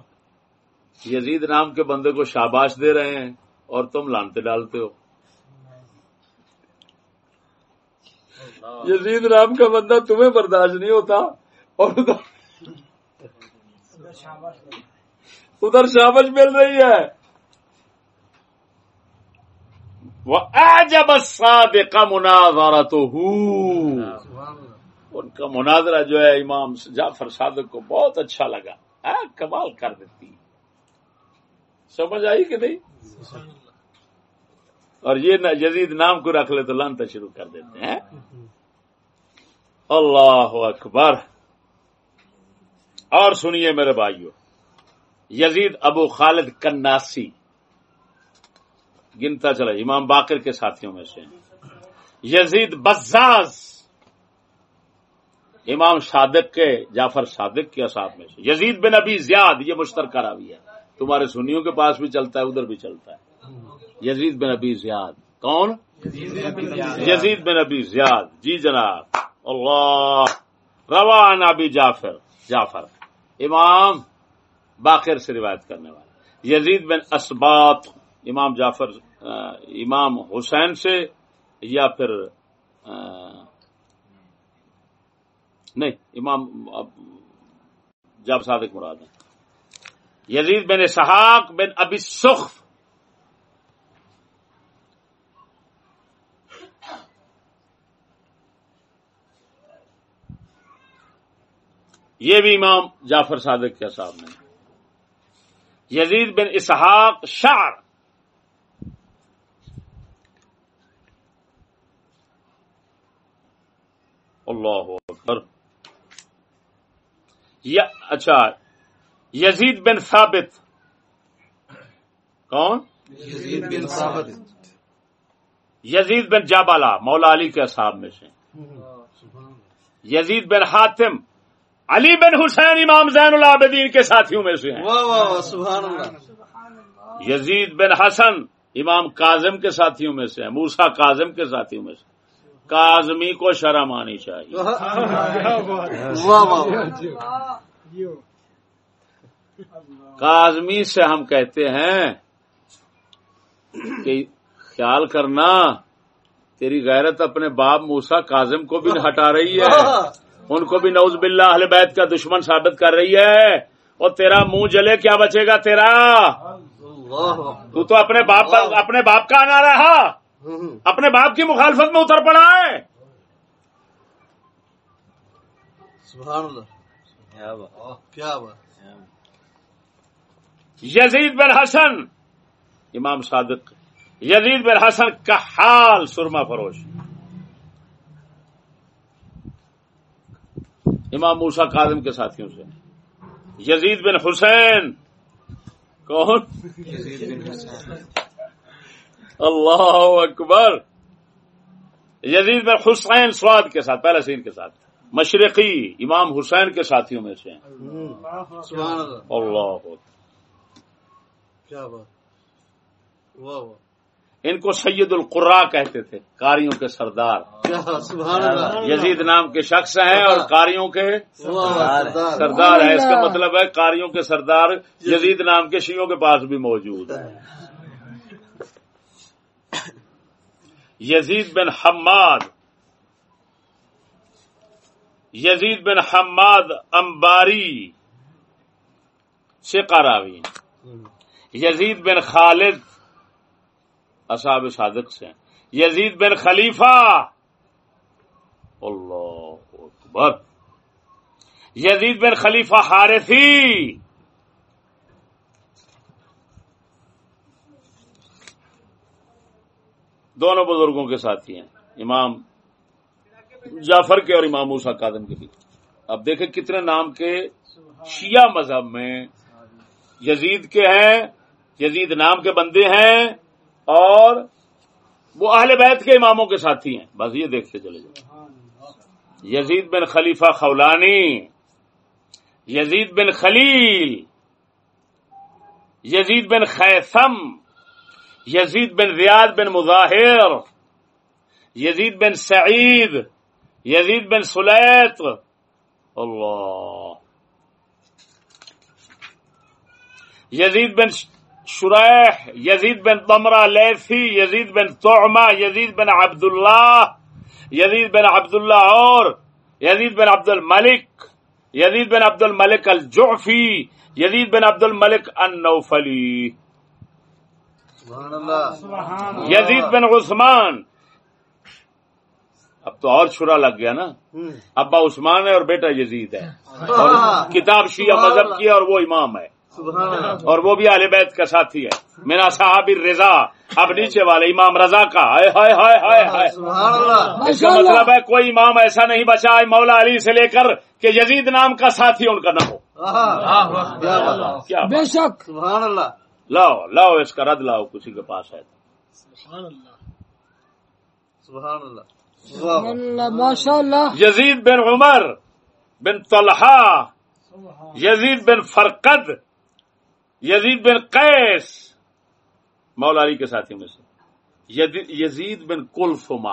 یزید نام کے بندے کو شاباش دے رہے ہیں اور تم لانتے ڈالتے ہو۔ یزید نام کا بندہ تمہیں برداشت نہیں ہوتا اور ادھر شابش مل رہی ہے۔ وہ جب صادق مناظرہ تو ان کا مناظرہ جو ہے امام جعفر صادق کو بہت اچھا لگا۔ ہاں، کمال کر دیتی۔ سمجھ آئی کہ نہیں؟ اور یہ نہ نام کو رکھ لے تو لانتا شروع کر دیتے ہیں۔ اللہ اکبر۔ اور سنیے میرے بھائیو یزید ابو خالد کناسی۔ گنتا چلا امام باقر کے ساتھیوں میں سے۔ یزید بزاز۔ امام صادق کے جعفر صادق کے ساتھ میں سے۔ یزید بن ابی زیاد یہ مشترکہ راوی ہے۔ تمہارے سنیوں کے پاس بھی چلتا ہے ادھر بھی چلتا ہے۔ یزید بن ابی زیاد۔ کون؟ یزید بن ابی زیاد۔ جی جناب۔ اللہ روان ابی جعفر جعفر۔ امام باقر سے روایت کرنے والے یزید بن اسبات امام جعفر امام حسین سے یا پھر نہیں، امام جاب صادق مراد ہے یزید بن اسحاق بن ابی سخ یہ بھی امام جعفر صادق کے سامنے یزید بن اسحاق شعر۔ اللہ اکبر۔ یا اچھا۔ یزید بن ثابت۔ کون؟ یزید بن ثابت۔ یزید بن جابالا مولا علی کے اصحاب میں سے یزید بن حاتم۔ علی بن حسین امام زین العابدین کے ساتھیوں میں سے ہیں۔ واہ واہ واہ سبحان اللہ۔ یزید بن حسن امام کاظم کے ساتھیوں میں سے ہیں موسا کاظم کے ساتھیوں میں سے کاظمی کو شرم آنی چاہیے۔ واہ واہ جیو کاظمی سے ہم کہتے ہیں کہ خیال کرنا تیری غیرت اپنے باپ موسا کاظم کو بھی ہٹا رہی ہے۔ ان کو بھی نوز باللہ اہل بیت کا دشمن ثابت کر رہی ہے۔ اور تیرا منہ جلے کیا بچے گا تیرا؟ تو تو اپنے باپ اپنے باپ کا آنا رہا۔ اپنے باپ کی مخالفت میں اتر پڑا ہے۔ سبحان اللہ۔ کیا بات۔ یزید بن حسن امام صادق یزید بن حسن کا حال سرما فروش۔ امام موسا کاظم کے ساتھیوں سے۔ یزید بن حسین۔ کون؟ اللہ اکبر۔ یزید بن حسین سواد کے ساتھ پہلا سین کے ساتھ۔ مشرقی امام حسین کے ساتھیوں میں سے ہیں۔ اللہ۔ اللہ۔ اکبر کیا بات۔ واہ واہ۔ ان کو سید القرا کہتے تھے کاریوں کے سردار۔ کیا بات سبحان اللہ۔ یزید نام کے شخص ہیں اور کاریوں کے سردار سردار ہے اس کا مطلب ہے کاریوں کے سردار یزید نام کے شیوں کے پاس بھی موجود ہے یزید بن حماد۔ یزید بن حماد امباری سے قراوی یزید بن خالد اصحاب صادق سے۔ ہیں یزید بن خلیفہ۔ اللہ اکبر۔ یزید بن خلیفہ حارثی۔ دونوں بزرگوں کے ساتھی ہیں، امام جعفر کے اور امام موسا کادم کے بھی۔ اب دیکھیں کتنے نام کے شیعہ مذہب میں یزید کے ہیں، یزید نام کے بندے ہیں۔ اور وہ اہل بیت کے اماموں کے ساتھی ہیں۔ بس یہ دیکھتے چلے جائیں یزید بن خلیفہ خولانی، یزید بن خلیل، یزید بن خیثم، یزید بن ریاض بن مظاہر، یزید بن سعید، یزید بن سلیت۔ اللہ۔ یزید بن شریح یزید بن تمرہ لیثی یزید بن تعمہ یزید بن عبداللہ یزید بن عبداللہ اور یزید بن عبد الملک یزید بن عبد الملک الجعفی یزید بن عبد الملک النوفلی۔ سبحان اللہ یزید بن عثمان۔ اب تو اور چھرا لگ گیا نا۔ ابا عثمان ہے اور بیٹا یزید ہے۔ واہ، کتاب شیعہ مذہب کی ہے اور وہ امام ہے۔ اور وہ بھی اہل بیت کا ساتھی ہے۔ میرا صاحب رضا اب نیچے والے امام رضا کا۔ ہائے ہائے ہائے ہائے ہائے۔ سبحان اللہ۔ اس کا مطلب ہے کوئی امام ایسا نہیں بچا ہے مولا علی سے لے کر کہ یزید نام کا ساتھی ان کا نہ ہو۔ کیا بات۔ کیا بے شک۔ سبحان اللہ۔ لاؤ لاؤ اس کا رد لاؤ کسی کے پاس ہے۔ سبحان اللہ۔ واہ واہ۔ اللہ ماشاء اللہ یزید بن عمر بن طلحہ یزید بن فرقد یزید بن قیس مولا علی کے ساتھیوں میں سے۔ یزید بن کلفما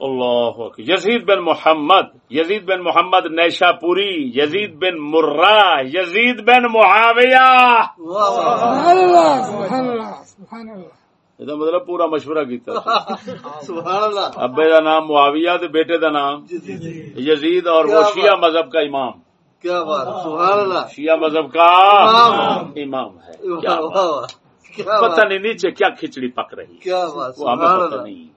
اللہ یزید بن محمد یزید بن محمد نیشا پوری یزید بن مرہ یزید بن معاویہ۔ اللہ یہ مطلب پورا مشورہ کیتا۔ ابے دا نام معاویہ بیٹے دا نام جی جی جی۔ یزید اور وہ شیعہ۔ مذہب کا امام۔ کیا بات سبحان اللہ۔ شیعہ مذہب کا امام۔ ہے۔ پتہ نہیں نیچے کیا کھچڑی پک رہی کیا بات سبحان اللہ۔ نہیں۔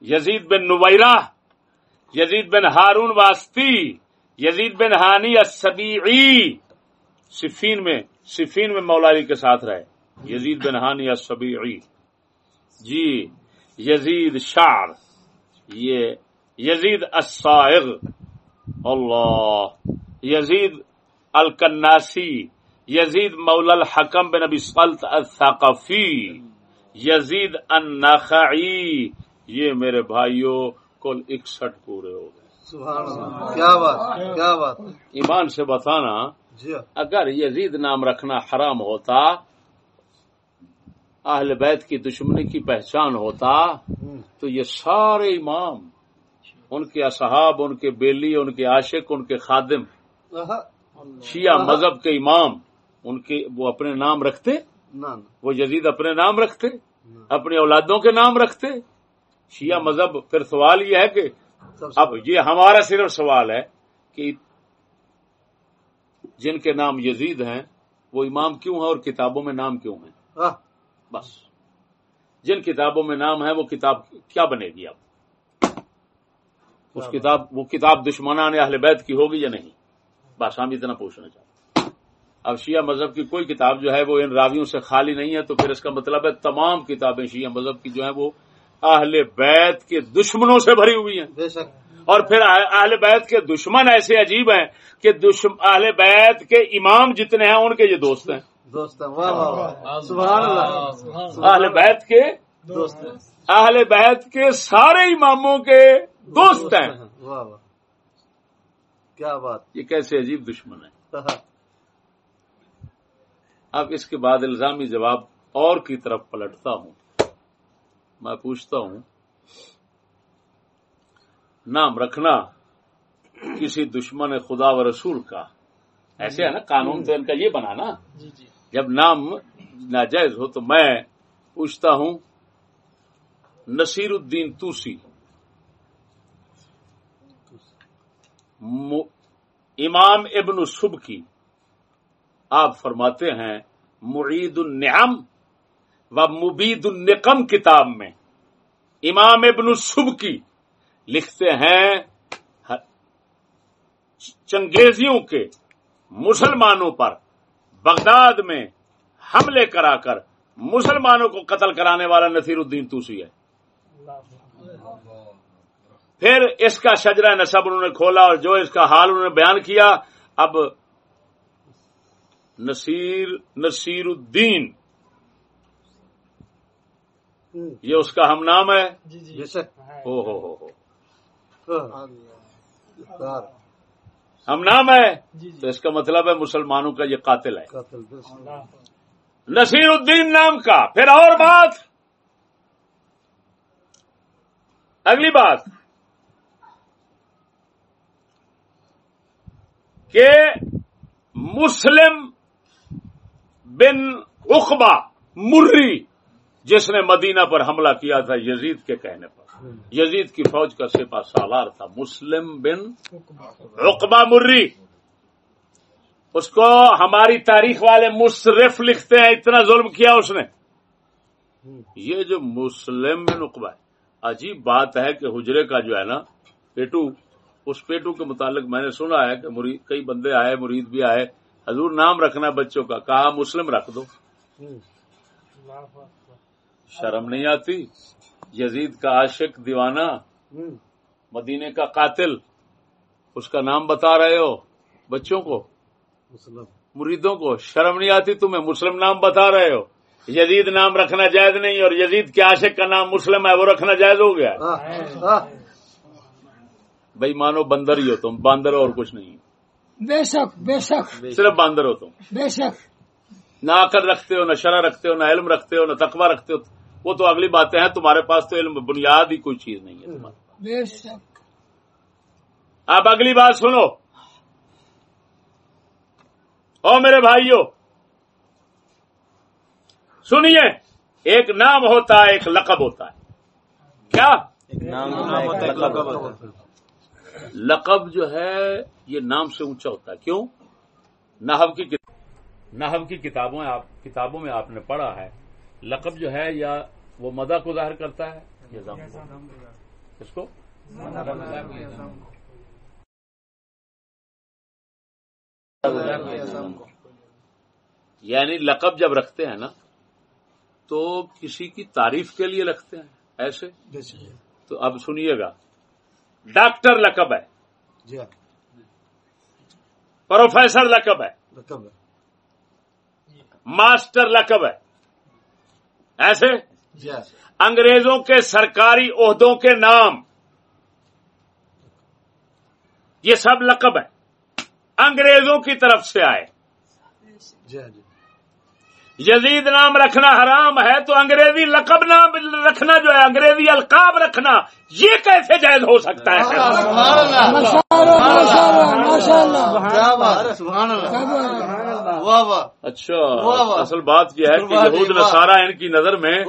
یزید بن نویرہ یزید بن ہارون واسطی یزید بن ہانی السبیعی صفین میں صفین میں مولا علی کے ساتھ رہے۔ یزید بن ہانی السبیعی۔ جی یزید شعر۔ یہ یزید الصائغ اللہ یزید الکناسی یزید مولا الحکم بن ابی سلط الثقفی یزید النخعی یہ میرے بھائیوں کل اکسٹھ پورے ہو گئے کیا بات کیا بات ایمان سے بتانا جی ہاں۔ اگر یزید نام رکھنا حرام ہوتا اہل بیت کی دشمنی کی پہچان ہوتا۔ تو یہ سارے امام ان کے اصحاب ان کے بیلی ان کے عاشق ان کے خادم شیعہ مذہب کے امام ان کے وہ اپنے نام رکھتے وہ یزید اپنے نام رکھتے اپنی اولادوں کے نام رکھتے۔ شیعہ مذہب پھر سوال یہ ہے کہ اب یہ ہمارا صرف سوال ہے کہ جن کے نام یزید ہیں وہ امام کیوں ہیں اور کتابوں میں نام کیوں ہیں؟ بس۔ جن کتابوں میں نام ہے وہ کتاب کیا بنے گی اب؟ اس کتاب وہ کتاب دشمنان اہل بیت کی ہوگی یا نہیں؟ بس ہم اتنا پوچھنا چاہتے ہیں۔ اب شیعہ مذہب کی کوئی کتاب جو ہے وہ ان راویوں سے خالی نہیں ہے تو پھر اس کا مطلب ہے تمام کتابیں شیعہ مذہب کی جو ہیں وہ اہل بیت کے دشمنوں سے بھری ہوئی ہیں۔ بے شک۔ اور پھر اہل بیت کے دشمن ایسے عجیب ہیں کہ دشم- اہل بیت کے امام جتنے ہیں ان کے یہ دوست ہیں۔ دوست اہل بیت کے دوست ہیں۔ اہل بیت کے سارے اماموں کے دوست ہیں۔ واہ واہ۔ کیا بات۔ یہ کیسے عجیب دشمن ہے۔ اب اس کے بعد الزامی جواب اور کی طرف پلٹتا ہوں۔ میں پوچھتا ہوں نام رکھنا کسی دشمن خدا و رسول کا۔ ایسے ہے نا قانون تو ان کا یہ بنا نا۔ جب نام ناجائز ہو تو میں پوچھتا ہوں نصیر الدین توسی امام ابن سب کی۔ آپ فرماتے ہیں، معید النعم و مبید النقم کتاب میں۔ امام ابن سب کی لکھتے ہیں چنگیزیوں کے، مسلمانوں پر۔ بغداد میں حملے کرا کر مسلمانوں کو قتل کرانے والا نصیر الدین توسی ہے۔ پھر اس کا شجرہ نصب انہوں نے کھولا اور جو اس کا حال انہوں نے بیان کیا اب نصیر نصیر الدین۔ یہ اس کا ہم نام ہے؟ بے شک۔ ہو ہو ہو ہو۔ ہاں۔ ہم نام ہے؟ تو اس کا مطلب ہے مسلمانوں کا یہ قاتل ہے۔ نصیر الدین نام کا۔ پھر اور بات۔ اگلی بات۔ کہ مسلم بن اقبا مری جس نے مدینہ پر حملہ کیا تھا یزید کے کہنے پر۔ یزید کی فوج کا سپہ سالار تھا مسلم بن عقبہ مری اس کو ہماری تاریخ والے مصرف لکھتے ہیں، اتنا ظلم کیا اس نے۔ یہ جو مسلم بن عقبہ ہے، عجیب بات ہے کہ حجرے کا جو ہے نا، پیٹو اس پیٹو کے متعلق میں نے سنا ہے کہ مرید کئی بندے آئے، مرید بھی آئے۔ حضور نام رکھنا بچوں کا، کہا مسلم رکھ دو۔ شرم نہیں آتی؟ یزید کا عاشق دیوانہ، مدینے کا قاتل، اس کا نام بتا رہے ہو بچوں کو مسلم مریدوں کو۔ شرم نہیں آتی تمہیں؟ مسلم نام بتا رہے ہو۔ یزید نام رکھنا جائز نہیں اور یزید کے عاشق کا نام مسلم ہے، وہ رکھنا جائز ہو گیا۔ بھائی مانو بندر ہی ہو تم باندر اور کچھ نہیں۔ بے شک بے شک۔ صرف باندر ہو تم۔ بے شک۔ نہ عقل رکھتے ہو نہ شرح رکھتے ہو نہ علم رکھتے ہو نہ تقوی رکھتے ہو۔ وہ تو اگلی باتیں ہیں تمہارے پاس تو علم بنیاد ہی کوئی چیز نہیں ہے۔ تمہارے پاس بے شک۔ اب اگلی بات سنو۔ او میرے بھائیو سنیے ایک نام ہوتا ہے ایک لقب ہوتا ہے۔ کیا؟ لقب جو ہے یہ نام سے اونچا ہوتا ہے۔ کیوں؟ نحو کی نحو کی کتابوں آپ کتابوں میں آپ نے پڑھا ہے۔ لقب جو ہے یا وہ مدہ کو ظاہر کرتا ہے؟ یا ضم؟ اس کو یعنی لقب جب رکھتے ہیں نا تو کسی کی تعریف کے لیے رکھتے ہیں ایسے؟ تو اب سنیے گا۔ ڈاکٹر لقب ہے۔ جی ہاں۔ پروفیسر لقب ہے۔ ماسٹر لقب ہے۔ ایسے؟ جی ہاں۔ انگریزوں کے سرکاری عہدوں کے نام۔ یہ سب لقب ہے انگریزوں کی طرف سے آئے۔ جی ہاں جی۔ یزید نام رکھنا حرام ہے تو انگریزی لقب نام رکھنا جو ہے انگریزی القاب رکھنا یہ کیسے جائز ہو سکتا ہے؟ اچھا۔ اصل بات یہ ہے کہ یہود۔ نصارہ ان کی نظر میں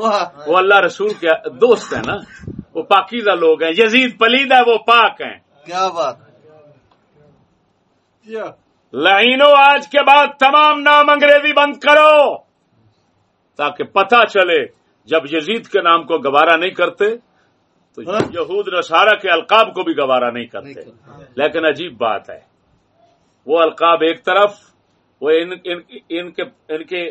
وہ اللہ رسول کے دوست ہیں نا وہ پاکیزہ لوگ ہیں۔ یزید پلید ہے وہ پاک ہیں۔ کیا بات۔ جی ہاں لائنو آج کے بعد تمام نام انگریزی بند کرو۔ تاکہ پتہ چلے جب یزید کے نام کو گوارا نہیں کرتے تو یہود نصارہ کے القاب کو بھی گوارا نہیں کرتے۔ لیکن عجیب بات ہے۔ وہ القاب ایک طرف وہ ان ان ان کے ان کے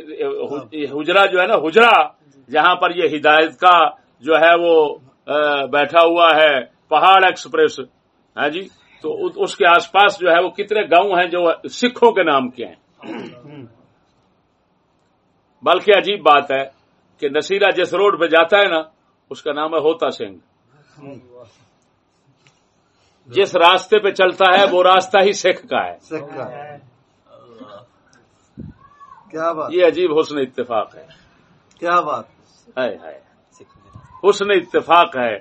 حجرا جو ہے نا حجرا جہاں پر یہ ہدایت کا جو ہے وہ بیٹھا ہوا ہے پہاڑ ایکسپریس۔ ہاں جی؟ تو اس- اس کے آس پاس جو ہے وہ کتنے گاؤں ہیں جو سکھوں کے نام کے ہیں۔ بلکہ عجیب بات ہے کہ نصیرہ جس روڈ پہ جاتا ہے نا اس کا نام ہے ہوتا سنگھ۔ جس راستے پہ چلتا ہے وہ راستہ ہی سکھ کا ہے۔ کیا بات۔ یہ عجیب حسن اتفاق ہے۔ کیا بات۔ ہائے حسن اتفاق ہے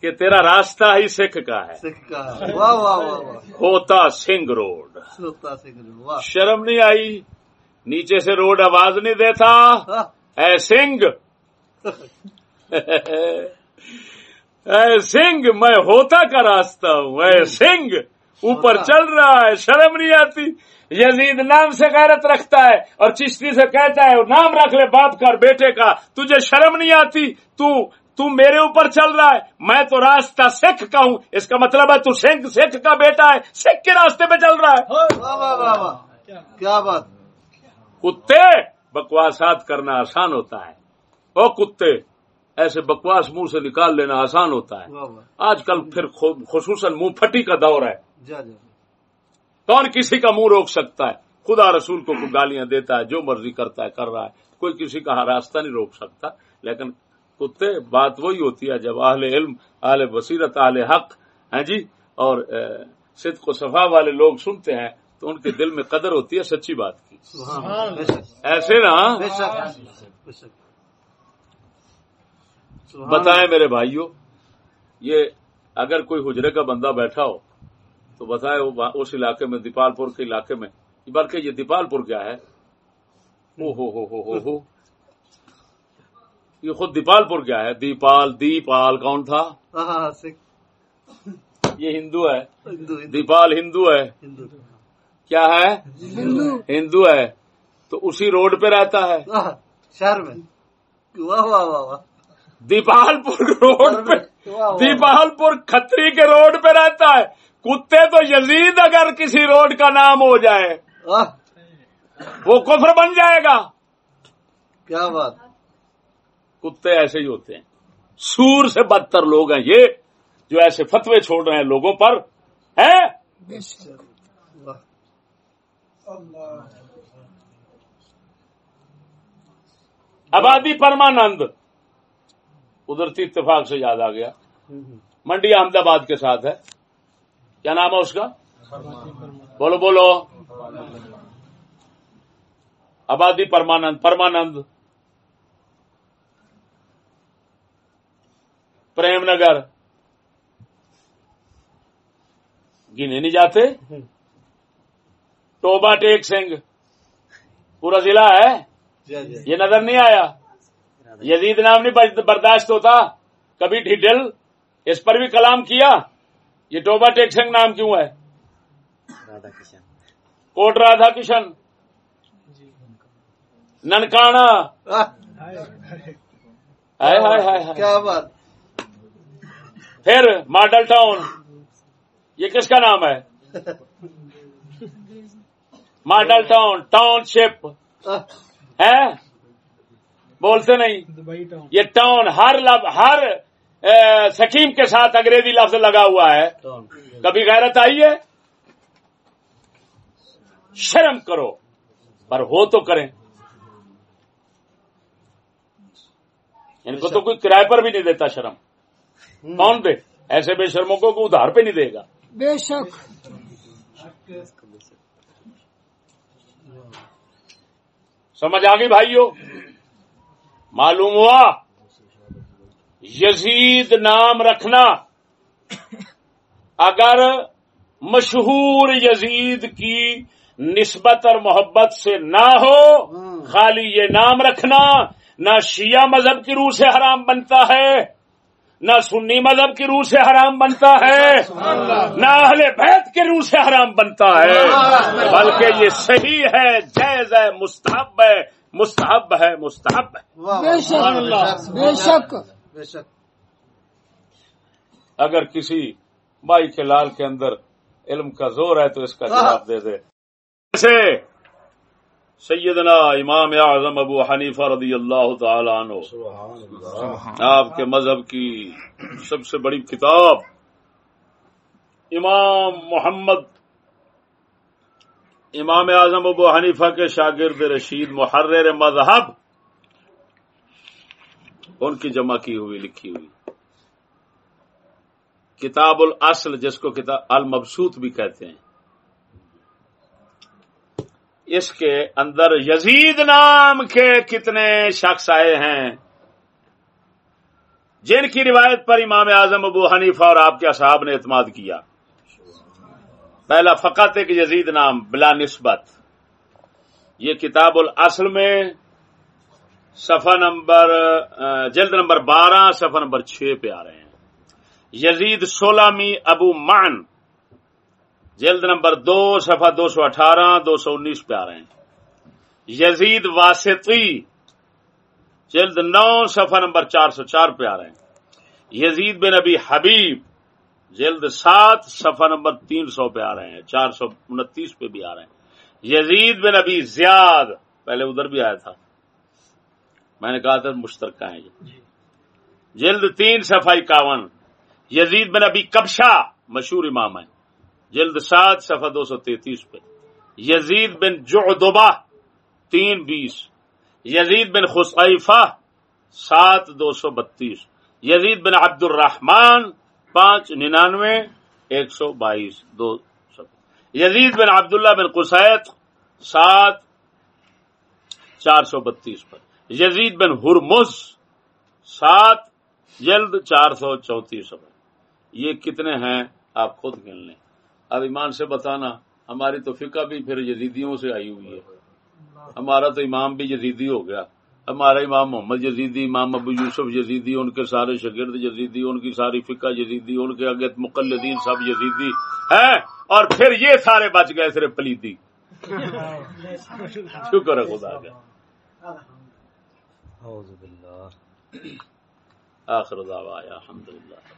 کہ تیرا راستہ ہی سکھ کا ہے۔ ہوتا سنگھ روڈ۔ شرم نہیں آئی؟ نیچے سے روڈ آواز نہیں دیتا۔ اے سنگھ اے سنگھ میں ہوتا کا راستہ ہوں۔ اے سنگھ اوپر چل رہا ہے شرم نہیں آتی۔ یزید نام سے غیرت رکھتا ہے اور چشتی سے کہتا ہے نام رکھ لے باپ کا اور بیٹے کا۔ تجھے شرم نہیں آتی؟ تو تو میرے اوپر چل رہا ہے۔ میں تو راستہ سکھ کا ہوں۔ اس کا مطلب ہے تو سنگھ سکھ کا بیٹا ہے۔ سکھ کے راستے پہ چل رہا ہے۔ کیا بات۔ کتے بکواسات کرنا آسان ہوتا ہے۔ او کتے ایسے بکواس منہ سے نکال لینا آسان ہوتا ہے۔ آج کل پھر خصوصاً منہ پھٹی کا دور ہے۔ کون کسی کا منہ روک سکتا ہے؟ خدا رسول کو گالیاں دیتا ہے جو مرضی کرتا ہے کر رہا ہے۔ کوئی کسی کا راستہ نہیں روک سکتا۔ لیکن کتے بات وہی ہوتی ہے جب اہل علم اہل بصیرت اہل حق ہیں جی اور صدق و صفا والے لوگ سنتے ہیں تو ان کے دل میں قدر ہوتی ہے سچی بات کی۔ ایسے نا؟ بتائیں میرے بھائیوں یہ اگر کوئی حجرے کا بندہ بیٹھا ہو تو بتائے اس علاقے میں دیپال پور کے علاقے میں۔ بلکہ یہ دیپال پور کیا ہے؟ او ہو ہو ہو ہو ہو۔ یہ خود دیپال پور کیا ہے؟ دیپال دیپال کون تھا؟ ہاں ہاں یہ ہندو ہے۔ دیپال ہندو ہے۔ ہندو۔ کیا ہے؟ ہندو۔ ہے۔ تو اسی روڈ پہ رہتا ہے۔ شہر میں۔ دیپال پور روڈ پہ دیپال پور کھتری کے روڈ پہ رہتا ہے۔ کتے تو یزید اگر کسی روڈ کا نام ہو جائے وہ کفر بن جائے گا۔ کیا بات۔ کتے ایسے ہی ہوتے ہیں۔ سور سے بدتر لوگ ہیں یہ جو ایسے فتوے چھوڑ رہے ہیں لوگوں پر۔ ہیں؟ بے شک۔ واہ آبادی پرمانند۔ ادھرتی اتفاق سے یاد آ گیا۔ منڈی احمد آباد کے ساتھ ہے۔ کیا نام ہے اس کا؟ بولو بولو۔ آبادی پرمانند پرمانند۔ پریم نگر۔ گنے نہیں جاتے؟ ٹوبا ٹیک سنگھ۔ پورا ضلع ہے؟ جا جا یہ نظر نہیں آیا؟ یزید نام نہیں بر- برداشت ہوتا؟ کبھی ڈھیڈل؟ اس پر بھی کلام کیا؟ یہ ٹوبا ٹیک سنگھ نام کیوں ہے؟ کوٹ رادھا کشن ننکانا۔ کیا بات۔ پھر ماڈل ٹاؤن۔ یہ کس کا نام ہے؟ ماڈل ٹاؤن ٹاؤن شپ ہے بولتے نہیں۔ یہ ٹاؤن ہر لب ہر سکیم کے ساتھ انگریزی لفظ لگا ہوا ہے۔ کبھی غیرت آئی ہے؟ شرم کرو۔ پر ہو تو کریں۔ ان کو تو کوئی کرائے پر بھی نہیں دیتا شرم۔ کون دے؟ ایسے بے شرموں کو کوئی ادھار پہ نہیں دے گا۔ بے شک۔ سمجھ آ گئی بھائیو؟ معلوم ہوا؟ یزید نام رکھنا۔ اگر مشہور یزید کی نسبت اور محبت سے نہ ہو خالی یہ نام رکھنا نہ شیعہ مذہب کی روح سے حرام بنتا ہے۔ نہ سنی مذہب کی روح سے حرام بنتا ہے نہ اہل بیت کی روح سے حرام بنتا ہے۔ بلکہ یہ صحیح ہے جائز ہے مستحب ہے۔ مستحب ہے مستحب ہے۔ واہ بے شک بے شک بے شک۔ اگر کسی بائی کے لال کے اندر علم کا زور ہے تو اس کا جواب دے دے۔ سیدنا امام اعظم ابو حنیفہ رضی اللہ تعالی عنہ۔ آپ کے مذہب کی سب سے بڑی کتاب امام محمد امام اعظم ابو حنیفہ کے شاگرد رشید محرر مذہب ان کی جمع کی ہوئی لکھی ہوئی۔ کتاب الاصل جس کو کتاب المبسوط بھی کہتے ہیں۔ اس کے اندر یزید نام کے کتنے شخص آئے ہیں۔ جن کی روایت پر امام اعظم ابو حنیفہ اور آپ کے اصحاب نے اعتماد کیا۔ پہلا فقط ایک یزید نام، بلا نسبت۔ یہ کتاب الاصل میں صفحہ نمبر، جلد نمبر بارہ، صفحہ نمبر چھ پہ آ رہے ہیں۔ یزید سولہویں ابو مان جلد نمبر دو صفحہ دو سو اٹھارہ دو سو انیس پہ آ رہے ہیں۔ یزید واسطی جلد نو صفحہ نمبر چار سو چار پہ آ رہے ہیں۔ یزید بن ابی حبیب جلد سات صفحہ نمبر تین سو پہ آ رہے ہیں چار سو انتیس پہ بھی آ رہے ہیں۔ یزید بن ابی زیاد پہلے ادھر بھی آیا تھا۔ میں نے کہا تھا مشترکہ ہیں یہ۔ جلد تین صفحہ اکاون۔ یزید بن ابی کبشا مشہور امام ہے جلد سات صفحہ دو سو تینتیس پہ۔ یزید بن جعدبہ، تین بیس۔ یزید بن خصیفہ، سات دو سو بتیس۔ یزید بن عبد الرحمان پانچ ننانوے، ایک سو بائیس۔ دو سو۔ یزید بن عبداللہ بن قسیت، سات، چار سو بتیس پر۔ یزید بن ہرمز، سات، جلد چار سو چونتیس پر۔ یہ کتنے ہیں؟ آپ خود گن لیں۔ اب ایمان سے بتانا ہماری تو فقہ بھی پھر یزیدیوں سے آئی ہوئی ہے۔ ہمارا تو امام بھی یزیدی ہو گیا۔ ہمارا امام محمد یزیدی امام ابو یوسف یزیدی ان کے سارے شگرد یزیدی ان کی ساری فقہ یزیدی ان کے اگے مقلدین سب یزیدی ہیں۔ اور پھر یہ سارے بچ گئے صرف پلیتی۔ شکر ہے خدا کا۔ آخر دعوایا الحمدللہ۔